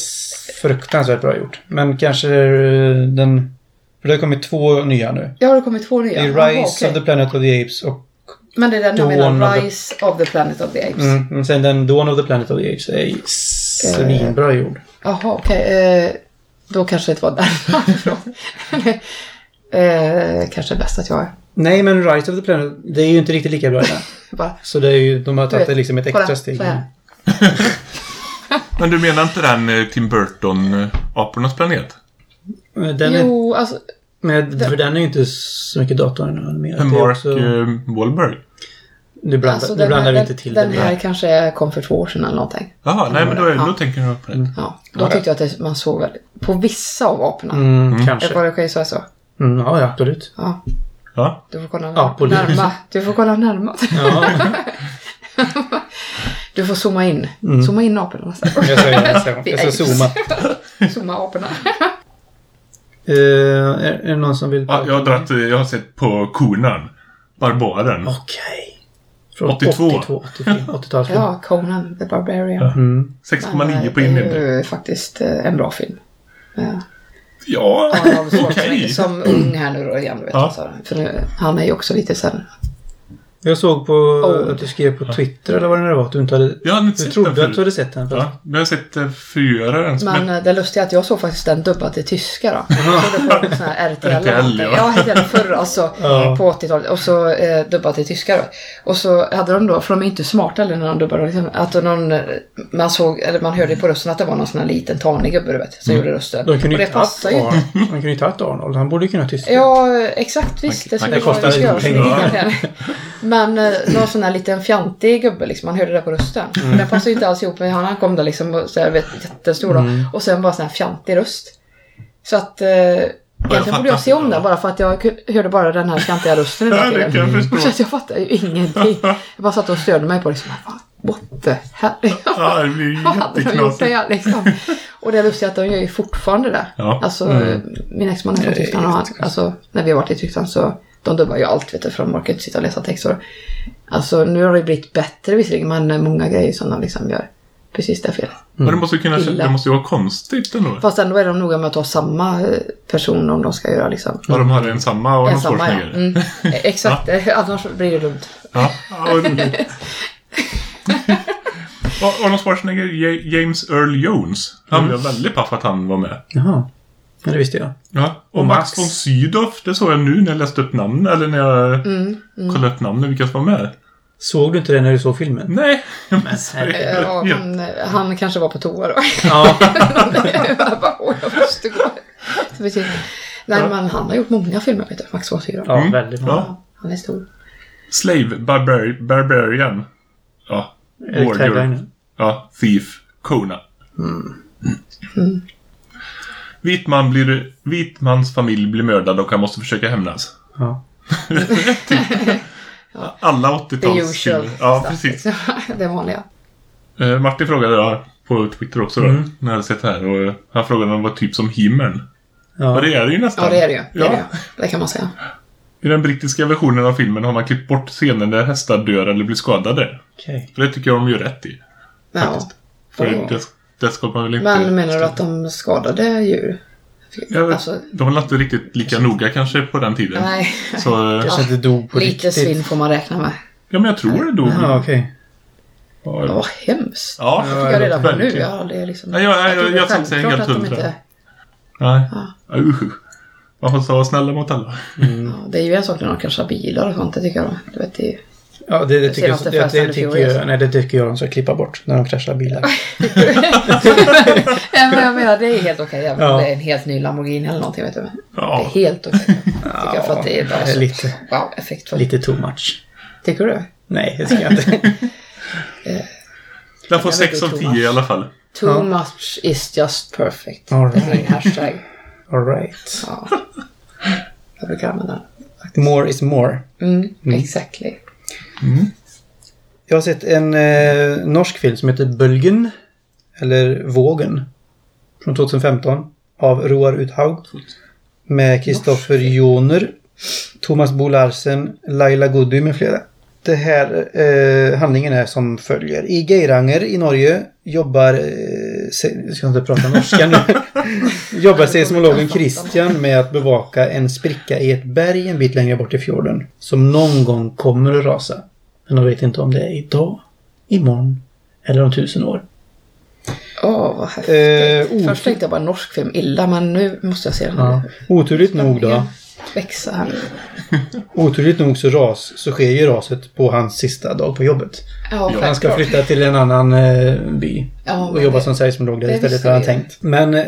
fruktansvärt bra gjort. Men kanske eh, den... För det har kommit två nya nu. Ja, det kommer två nya. Det är Rise okej. of the Planet of the Apes och Men det är den jag Dawn menar, of the- Rise of the Planet of the Apes. mm, men sen den Dawn of the Planet of the Apes är ju svinbra gjord. Jaha, okej. Eh, då kanske det var den. Eh, kanske är bäst att jag Nej, men Rise of the Planet, det är ju inte riktigt lika bra bara... Så det är ju, de har tagit liksom ett extra steg. men du menar inte den eh, Tim Burton, eh, Apornas planet? Men Den är, Jo, alltså... med, för den är ju inte så mycket datoranimerad. Är Mark också- eh, Wahlberg? Nu blandar, alltså nu den, blandar här, vi den, inte till den det. här kanske kom för två år sedan eller någonting. Jaha, nej men då, är, Ja. då tänker jag på det. Ja, då tyckte jag att man såg väl... På vissa av aporna. Mm, kanske. Var det okej så så? Mm, ja, ja, absolut. Ja, Ja, du får kolla Ja, närma. Du får kolla närma. Ja, Du får zooma in. Mm. Zooma in aporna nästa gång. jag ska, jag ska, jag ska zooma. Zooma aporna. Eh, är, är det någon som vill... ja jag, har dratt, eh, jag har sett på Konan. Barbaren. Okej. Från 82. 82, 84, 80-talsfilm. Ja, Conan the Barbarian. Mm. 6,9 på Det IMDb. är ju faktiskt eh, en bra film. Ja. Ja, okej. Schwarzenegger som ung här nu då igen. Vet Ja. du, så. För nu, han är ju också lite sen. Jag såg på Oh. att du skrev på Twitter eller vad det nu var att du inte hade... Jag har inte Du sett trodde den att du hade sett den. Ja, men jag har sett eh, fyra den. som Men är- eh, det lustiga är att jag såg faktiskt den dubbad till tyska då. Jag såg det på sån här RTL. RTL, ja. ja. RTL förr alltså. Ja. På 80-talet. Och så eh, dubbad till tyska då. Och så hade de då, för de är inte smarta eller när de dubbar, liksom, att någon, eh, man såg, eller man hörde på rösten att det var någon sån här liten tanig gubbe du vet. Som gjorde rösten. De kunde och ju det passar ju. Arnold. De kunde ju tagit Arnold. Han borde ju kunna tyska. Ja, exakt visst. Det Man skulle kosta göra lite så pengar. egentligen. Men eh, någon sån här liten fjantig gubbe liksom, man hörde det på rösten. Mm. Den passar ju inte alls ihop med han, han kom där liksom och så här, vet, jättestor då, Mm. och sen bara sån här fjantig röst. Så att eh, egentligen borde jag se om den bara för att jag hörde bara den här fjantiga rösten hela Ja, det tiden. kan jag förstå. Så att jag fattar ju ingenting. Jag bara satt och störde mig på liksom, what the hell? Ja, det blir jätteknasigt. det liksom? Och det är lustigt att de gör ju fortfarande det. Ja. Alltså, Mm. min exman är från Det Tyskland och han, alltså, när vi har varit i Tyskland så de dubbar ju allt vet du, för de orkar inte sitta och läsa texter. Alltså nu har det blivit bättre visserligen, men många grejer som de liksom gör precis det felet. Men det måste ju kunna, det måste ju vara konstigt ändå. Fast ändå är de noga med att ta samma eh, person om de ska göra liksom. Ja, de hade en samma Arnold En samma, ja. Mm. Eh, Exakt, annars blir det dumt. Ja, ja. Och Arnold Schwarzenegger, Ja- James Earl Jones. Han Mm. blev väldigt paff att han var med. Jaha. Ja, det visste jag. Ja, och, Och Max, Max. von Sydow, det såg jag nu när jag läste upp namn, eller när jag Mm, kollade upp namnen, vilka som var med. Såg du inte det när du såg filmen? Nej, men Eh, Ja, han, eh, han kanske var på toa då. Ja. jag bara, åh, jag måste gå. Nej, men han har gjort många filmer, vet du. Max von Sydow. Ja, Mm. väldigt bra. Ja. Han är stor. Slave, barbar, Barbarian. Ja, Erik Warrior. Ja, Thief, Kona. Mm. Vit, man blir, vit mans familj blir mördad och han måste försöka hämnas. Ja. Alla The 80-tals usual. Ja, stuff, precis. Det vanliga. Eh, Martin frågade ja, på Twitter också då, Mm. när jag hade sett det här. Och han frågade om det var typ som Himmern. Ja. Och det är det ju nästan. Ja, det är det ju. Det, Ja. det, det kan man säga. I den brittiska versionen av filmen har man klippt bort scenen där hästar dör eller blir skadade. Okej. För det tycker jag de gör rätt i. Ja. För det, det ska man väl inte... Men menar du att de skadade djur? Jag vet, Alltså, De var inte riktigt lika noga kanske på den tiden. nej. Så, eh, Kanske inte dog på Lite riktigt. svinn får man räkna med. ja, men jag tror det dog. Ja, okej. Det Ja, var hemskt. ja, Det fick jag reda på nu. Jag aldrig liksom... Nej, jag- jag- jag- jag tänkte säga självklart helt att de hundra. inte... Nej. Ja. Usch. Man får vara snälla mot alla. Ja, det är ju en sak när de kraschar bilar och sånt. Det tycker jag. Du vet, det är... Ja, det, det, tycker, jag, det, det, the tycker jag, nej, det tycker jag de ska klippa bort när de kraschar bilar. Nej, men jag menar, det är helt okej. om Ja. det är en helt ny Lamborghini eller någonting, vet du. Det är Ja. helt okej. Tycker jag, för att det är bara det är så... lite- Wow, effektfullt. Lite too much. Tycker du? Nej, det tycker jag inte. Den får Jag vet 6 inte, av Thomas. 10 i alla fall. Too Ja. much is just perfect. All Det är min right. hashtag. All right. Ja. Jag brukar använda den. More is more. Mm, exactly. Jag har sett en eh, norsk film som heter Bölgen. Eller Vågen. Från 2015. Av Roar Uthaug. Med Kristoffer Joner. Thomas Bo Larsen. Laila Goody med flera. Det här eh, handlingen är som följer. I Geiranger i Norge jobbar, eh, se, ska inte prata norska nu, jobbar seismologen Christian med att bevaka en spricka i ett berg en bit längre bort i fjorden. Som någon gång kommer att rasa. Men de vet inte om det är idag, imorgon eller om tusen år. Åh, vad häftigt. Eh, Först tänkte jag bara norsk film illa, men nu måste jag se den. Ja. Oturligt nog då. Växa här. Oturligt nog så, ras, så sker ju raset på hans sista dag på jobbet. Ja, Han ska flytta till en annan eh, by. Ja, och jobba det- som seismolog där det istället har han tänkt. Men eh,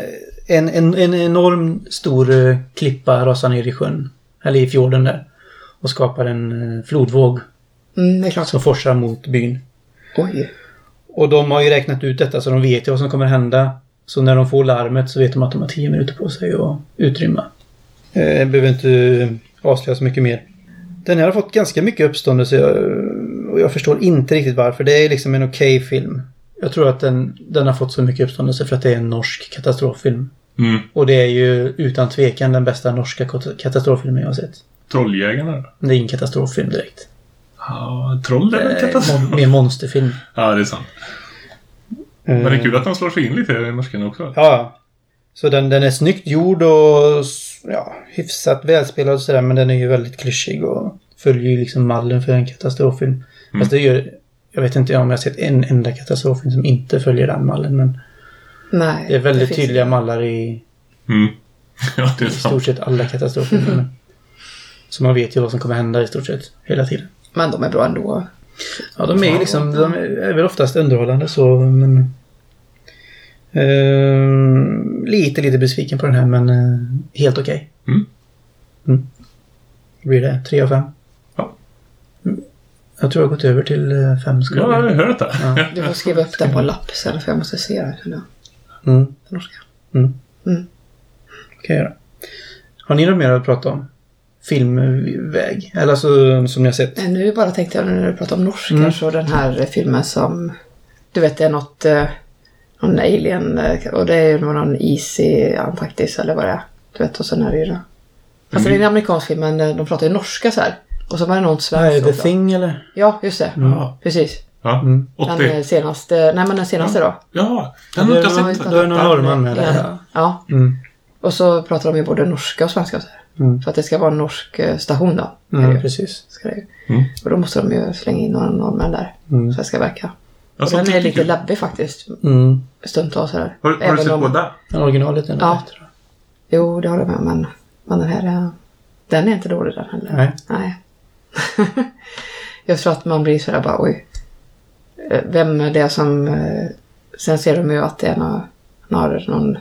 en, en, en enorm stor eh, klippa rasar ner i sjön. Eller i fjorden där. Och skapar en eh, flodvåg Mm, det är klart. som forsar mot byn. Oj. Och de har ju räknat ut detta så de vet ju vad som kommer hända. Så när de får larmet så vet de att de har 10 minuter på sig att utrymma. Eh, Jag behöver inte avslöja så mycket mer. Den här har fått ganska mycket uppståndelse eh, och jag förstår inte riktigt varför. Det är liksom en okej film. Jag tror att den, den har fått så mycket uppståndelse för att det är en norsk katastroffilm. Mm. Och det är ju utan tvekan den bästa norska kat- katastroffilmen jag har sett. Trolljägarna? Det är ingen katastroffilm direkt. Ja, troll är väl Det katastrof. är mer monsterfilm. Ja, det är sant. Men det är kul att de slår sig in lite i norskan också. Ja. Så den, den är snyggt gjord och ja, hyfsat välspelad och sådär men den är ju väldigt klyschig och följer ju liksom mallen för en katastroffilm. Fast det gör... Jag vet inte om jag har sett en enda katastroffilm som inte följer den mallen men Nej. det är väldigt finns tydliga inte. mallar i, Mm. Ja, det är i stort sett alla katastroffilmer. Så man vet ju vad som kommer hända i stort sett hela tiden. Men de är bra ändå. Ja, de är ju liksom, de är väl oftast underhållande så men... ehm, lite, lite besviken på den här men eh, helt okej. Mm. Mm. Vad blir det? Tre av fem? Ja. Mm. Jag tror jag har gått över till eh, fem ska Ja, jag jag hör detta. Ja. Du får skriva upp den på en lapp sen för jag måste se den. Mm. På norska. Mm. Mm. kan jag göra. Har ni något mer att prata om? Filmväg? Eller alltså som ni har sett? Eh, Nu bara tänkte jag när du pratar om norskar Mm. så den här filmen som du vet det är något eh, någon alien eh, och det är någon is i Antarktis eller vad det är. Du vet och sen är det ju det. Fast det är en amerikansk film men eh, de pratar ju norska så här. Och så var det någon svensk Nej, The också. Thing eller? Ja, just det. Mm. Precis. Ja. Mm. Den 80. eh, senaste, nej men den senaste då. Ja, den har inte jag sett. Då är det någon norrman med där. Ja. Mm. Och så pratar de ju både norska och svenska. Så, här. Mm. så att det ska vara en norsk station då. Mm, precis. Ska det. Mm. Och då måste de ju slänga in några norrmän där. Mm. Så det ska verka. Jag Och den är lite läbbig faktiskt. Mm. Stundtals sådär. Har, har du sett om- båda? Men originalet är nog Ja. bättre. Jo, det håller jag med men, men den här är, den är inte dålig den heller. Nej. Nej. jag tror att man blir sådär bara oj. Eh, Vem är det som... eh, Sen ser de ju att det är någon... någon, någon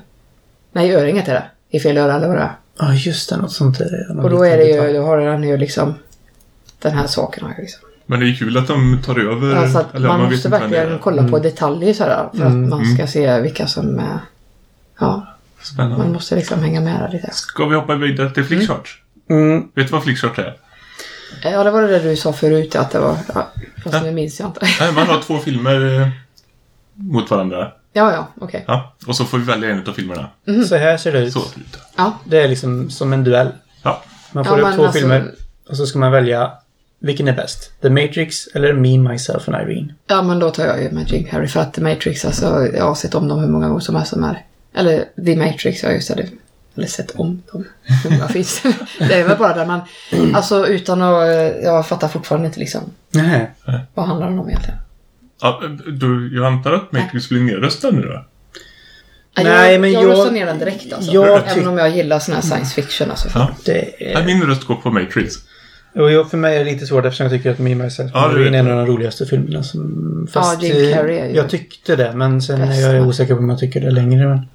nej, öringet är det. I fel öra eller vad det är. Ja, just det. Något sånt där. Och då är det ju, då har den ju liksom den här saken. har ju Liksom. Men det är kul att de tar över. Alltså att eller man vet måste verkligen kolla på detaljer sådär. För Mm. att man ska se vilka som är... Ja, Spännande. man måste liksom hänga med där lite. Ska vi hoppa vidare till flickcharts? Mm. Vet du vad flickchart är? Ja, det var det du sa förut att det var... Ja, fast nu minns jag inte. Nej, man har två filmer eh, mot varandra. Ja, ja, okej. Ja, och så får vi välja en av filmerna. Så här ser det ut. Så ser det ut. Ja, Det är liksom som en duell. Ja. Man Ja, får upp men två alltså- filmer och så ska man välja vilken är bäst. The Matrix eller Me, Myself and Irene. ja, men då tar jag ju med Jim Carrey för att The Matrix, alltså jag har sett om dem hur många gånger som helst. Som är. Eller The Matrix, jag har ju sett. Eller sett om dem. Hur många finns det? Det är väl bara där man... Alltså utan att... Jag fattar fortfarande inte liksom. Nej. Vad handlar den om egentligen? ja du, jag antar att Matrix blir nedröstad nu då? Nej, jag, men jag jag- röstar ner den direkt alltså. jag Även om jag gillar sån här science fiction alltså. Ja. Det är... min röst går på Matrix. Och jag, för mig är det lite svårt eftersom jag tycker att Me, Myself Ja, är en av de roligaste filmerna. Som, fast Jim eh, Carrey är ju jag tyckte det, men sen är bäst, jag osäker på om jag tycker det längre. Men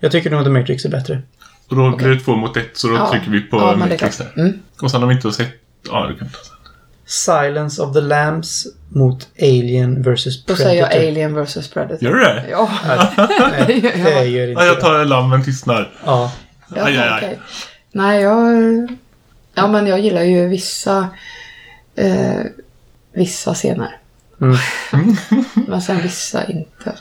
jag tycker nog att The Matrix är bättre. Och då blir det två mot ett, så då Ja. trycker vi på Ja, Matrix där. Mm. Och sen har vi inte sett... Ja, det kan ta sen. Silence of the Lambs mot Alien vs Då Predator. säger jag Alien vs Predator. Gör du det? Ja. Nej, det gör inte Ja, jag tar Lammen tystnar. Ja. Ja, Aj, aj, aj. Nej, jag... Ja, men jag gillar ju vissa... Eh, vissa scener. Mm. men sen vissa inte.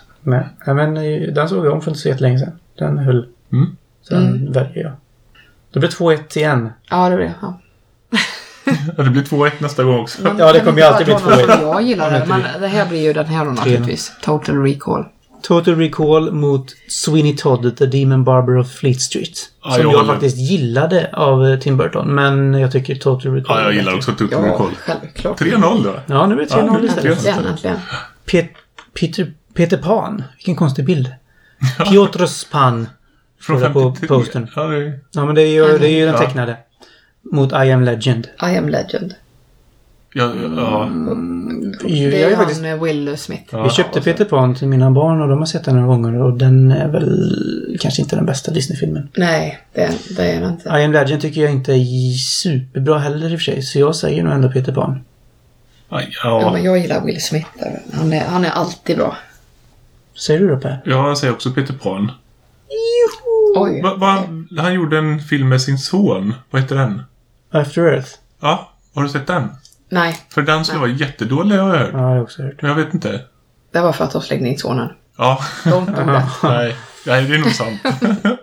Ja, men eh, den såg jag om för inte så jättelänge sedan. Den höll. Mm. Så den väljer jag. Det blir 2-1 igen. Ja, det blir det. Ja. Ja, det blir 2-1 nästa gång också. Men Ja, det kommer ju alltid bli ta någon 2-1. som Jag gillar det, men det här blir ju den här då naturligtvis. Total Recall. Total Recall mot Sweeney Todd, The Demon Barber of Fleet Street. Ja, som jag jag, faktiskt gillade av eh, Tim Burton. Men jag tycker Total Recall Ja, jag är gillar också Total Ja, Recall. självklart. 3-0 då. Ja, nu blir det 3-0 Ja, istället. Äntligen. Pet, Peter, Peter Pan. Vilken konstig bild. Piotrs Pan. Från Står det på 53. postern. Ja, det är... Ja, men det är ju, det är ju den tecknade. Mot I am Legend. I am legend. Ja, ja. Jag, Det är är han med Will Smith. vi köpte Peter Pan till mina barn och de har sett den några gånger och den är väl kanske inte den bästa Disney-filmen. Nej, det, det är det inte. I am Legend tycker jag inte är superbra heller i och för sig, så jag säger nog ändå Peter Pan. Ja, ja. men jag gillar Will Smith. Han är, han är alltid bra. Säger du då Per? Jag säger också Peter Pan. Oj. Va, va, han gjorde en film med sin son. Vad heter den? After Earth? Ja, har du sett den? Nej, För den skulle vara jättedålig har jag hört. Ja, det har jag också hört. Men jag vet inte. det var för att de slängde in sonen. Ja, De tog det. nej. Nej, det är nog sant.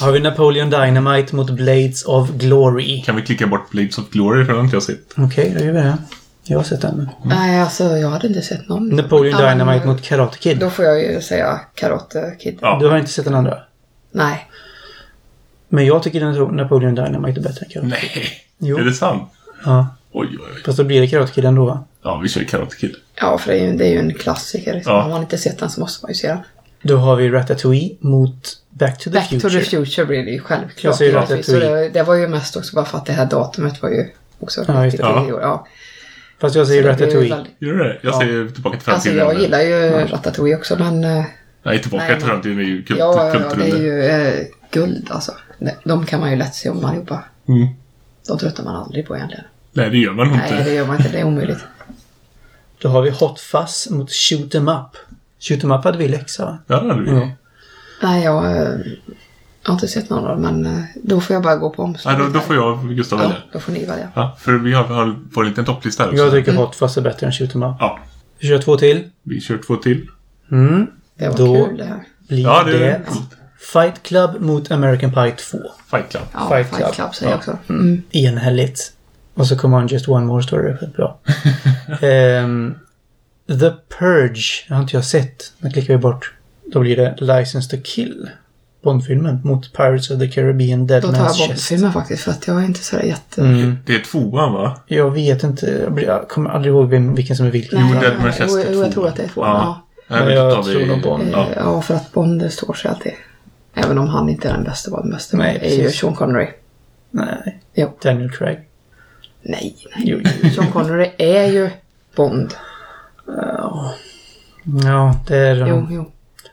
Har vi Napoleon Dynamite mot Blades of Glory? Kan vi klicka bort Blades of Glory för den har inte jag sett. Okej, då gör vi det. Jag har sett den. Nej, alltså jag hade inte sett någon. Napoleon Ja, men, Dynamite mot Karate Kid. Då får jag ju säga Karate Kid. Ja. Du har inte sett den andra? Nej. Men jag tycker den Napoleon Dynamite är bättre än Karate Kid. Nej, Jo. är det sant? Ja. Oj, oj, oj. Fast då blir det Karate Kid ändå va? Ja, vi kör Karate Kid. Ja, för det är ju, det är ju en klassiker. Liksom. Ja. Har man inte sett den så måste man ju se den. Då har vi Ratatouille mot Back to the Back Future. to the Future blir det ju Jag självklart. säger. Så det, det var ju mest också bara för att det här datumet var ju också Ja, just riktigt det. kul i år. Ja. Fast jag Så säger ju Ratatouille. väldigt- Gör du det? Jag Ja. säger tillbaka till Alltså framtiden. jag gillar ju Ratatouille också men... eh, Nej, tillbaka Nej, till framtiden är ju kult, Ja, ja, det är ju eh, guld alltså. De- De kan man ju lätt se om allihopa. Mm. De tröttnar man aldrig på egentligen. Nej, det gör man nog Nej, inte. det gör man inte. Det är omöjligt. Då har vi Hot Fuzz mot Shoot 'em Up. Shoot 'em Up hade vi läxa va? Ja, det hade vi. Ja. Nej, jag, eh, jag har inte sett någon av dem men eh, då får jag bara gå på Nej, omslaget. då, då här. får jag Gustav Ja, välja. då får ni välja. Ja, för vi har, har vår liten topplista här också. Jag tycker Hot Fuzz är bättre än Shoot 'em Up. Ja, Vi kör två till. vi kör två till. Mm. Det var Då- kul det här. Blir Ja, det det, är Fight Club mot American Pie 2. Fight Club. Ja, Fight Fight, Club. Club, säger jag Ja. också. Mm. Enhälligt. Och så kommer on Just One More Story. Är bra. Ehm, The Purge. Det har inte jag sett. Den klickar vi bort. Då blir det License to Kill. Bondfilmen mot Pirates of the Caribbean Dead Då tar Man's jag bort Chest. filmen faktiskt för att jag är inte så där jätte... Mm. Det är tvåan va? Jag vet inte. Jag blir- Jag kommer aldrig ihåg vem, vilken som är vilken. Jo, Nej, Dead Man's Chest är jo, jag tror att det är två. Ja. Ja. Men jag vi- tror nog Bond. Ja. Ja. ja, för att Bond står sig alltid. Även om han inte är den bästa Bond. Den bästa Nej, är ju. Sean Connery. Nej. Jo. Daniel Craig. Nej, nej. Jo, jo. Sean Connery är ju Bond. Ja, det är... Jo, jo.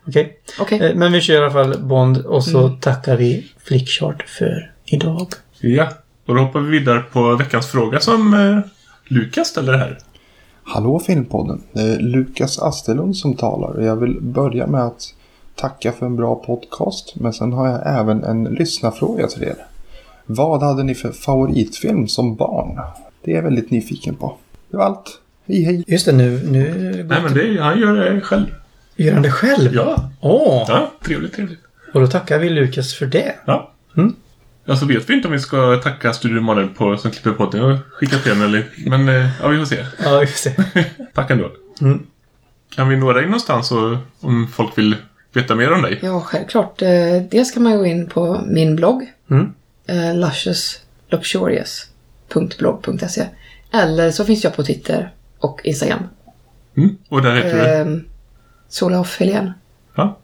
Okej. Okej. Eh, Men vi kör i alla fall Bond och så Mm. tackar vi Flickchart för idag. Ja, och då hoppar vi vidare på veckans fråga som eh, Lukas ställer här. Hallå Filmpodden! Det är Lukas Asterlund som talar och jag vill börja med att tacka för en bra podcast. Men sen har jag även en lyssnarfråga till er. Vad hade ni för favoritfilm som barn? Det är jag väldigt nyfiken på. Det var allt. Hej hej! Just det, nu, nu Nej, men det, han gör det själv. gör han det själv. Ja. Åh! Ja, trevligt, trevligt. Och då tackar vi Lukas för det. Ja. Mm. Ja, så vet vi inte om vi ska tacka Studio Modern på, som klipper podden och skickat den eller... Men eh, ja, vi får se. Ja, just det. Tack ändå. Mm. Kan vi nå dig någonstans och, om folk vill veta mer om dig? Ja, självklart. Eh, Dels kan man gå in på min blogg. Mm. Eh, lusciousluxurious.blogg.se Eller så finns jag på Twitter och Instagram. Mm. Och där heter du? Eh, Solof Helén. Ja.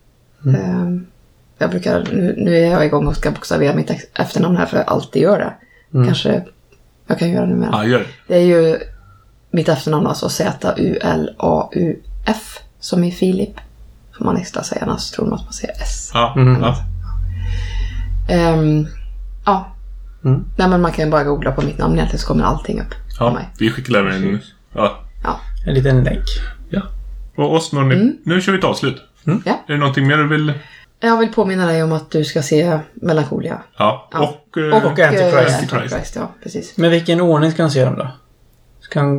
Eh, jag brukar, nu, nu är jag igång och ska bokstavera mitt efternamn här för jag alltid gör det. Kanske jag kan göra det nu Ja, gör det. Det är ju mitt efternamn, alltså Z-U-L-A-U-F, som i Filip. Får man extra säga, annars tror man att man säger S. Ja. Mm. ja. Ehm, ja. Mm. Nej, men man kan ju bara googla på mitt namn egentligen så kommer allting upp ja. mig. Vi skickar även en... Ja. En liten länk. ja. Och oss ni... Mm. Nu kör vi ett avslut. Ja. Är det någonting mer du vill... Jag vill påminna dig om att du ska se Melancholia. Ja. Ja. Och... eh, Och Antichrist. eh, Antichrist. Antichrist, ja, precis. Men vilken ordning ska han se dem då? Ska han...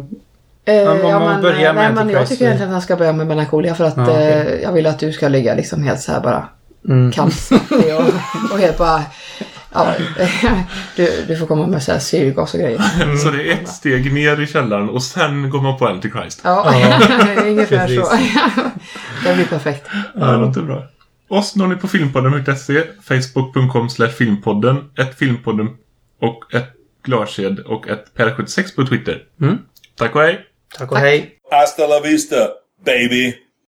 Eh, om ja, man men, börjar med nej, men jag tycker egentligen att han ska börja med Melancholia för att Ja, okej. eh, jag vill att du ska ligga liksom helt så här bara Mm. kallsvettig och, och helt bara... Ja, du, du får komma med så här syrgas och grejer. Så det är ett steg ner i källaren och sen går man på Antichrist. Ja, ungefär så. det blir perfekt. Ja, det låter bra. Oss når ni på filmpodden.se, facebook.com slash filmpodden, ett filmpodden och ett glasked och ett Per76 på Twitter. Mm. Tack och hej! Tack och hej. Hasta la vista, baby.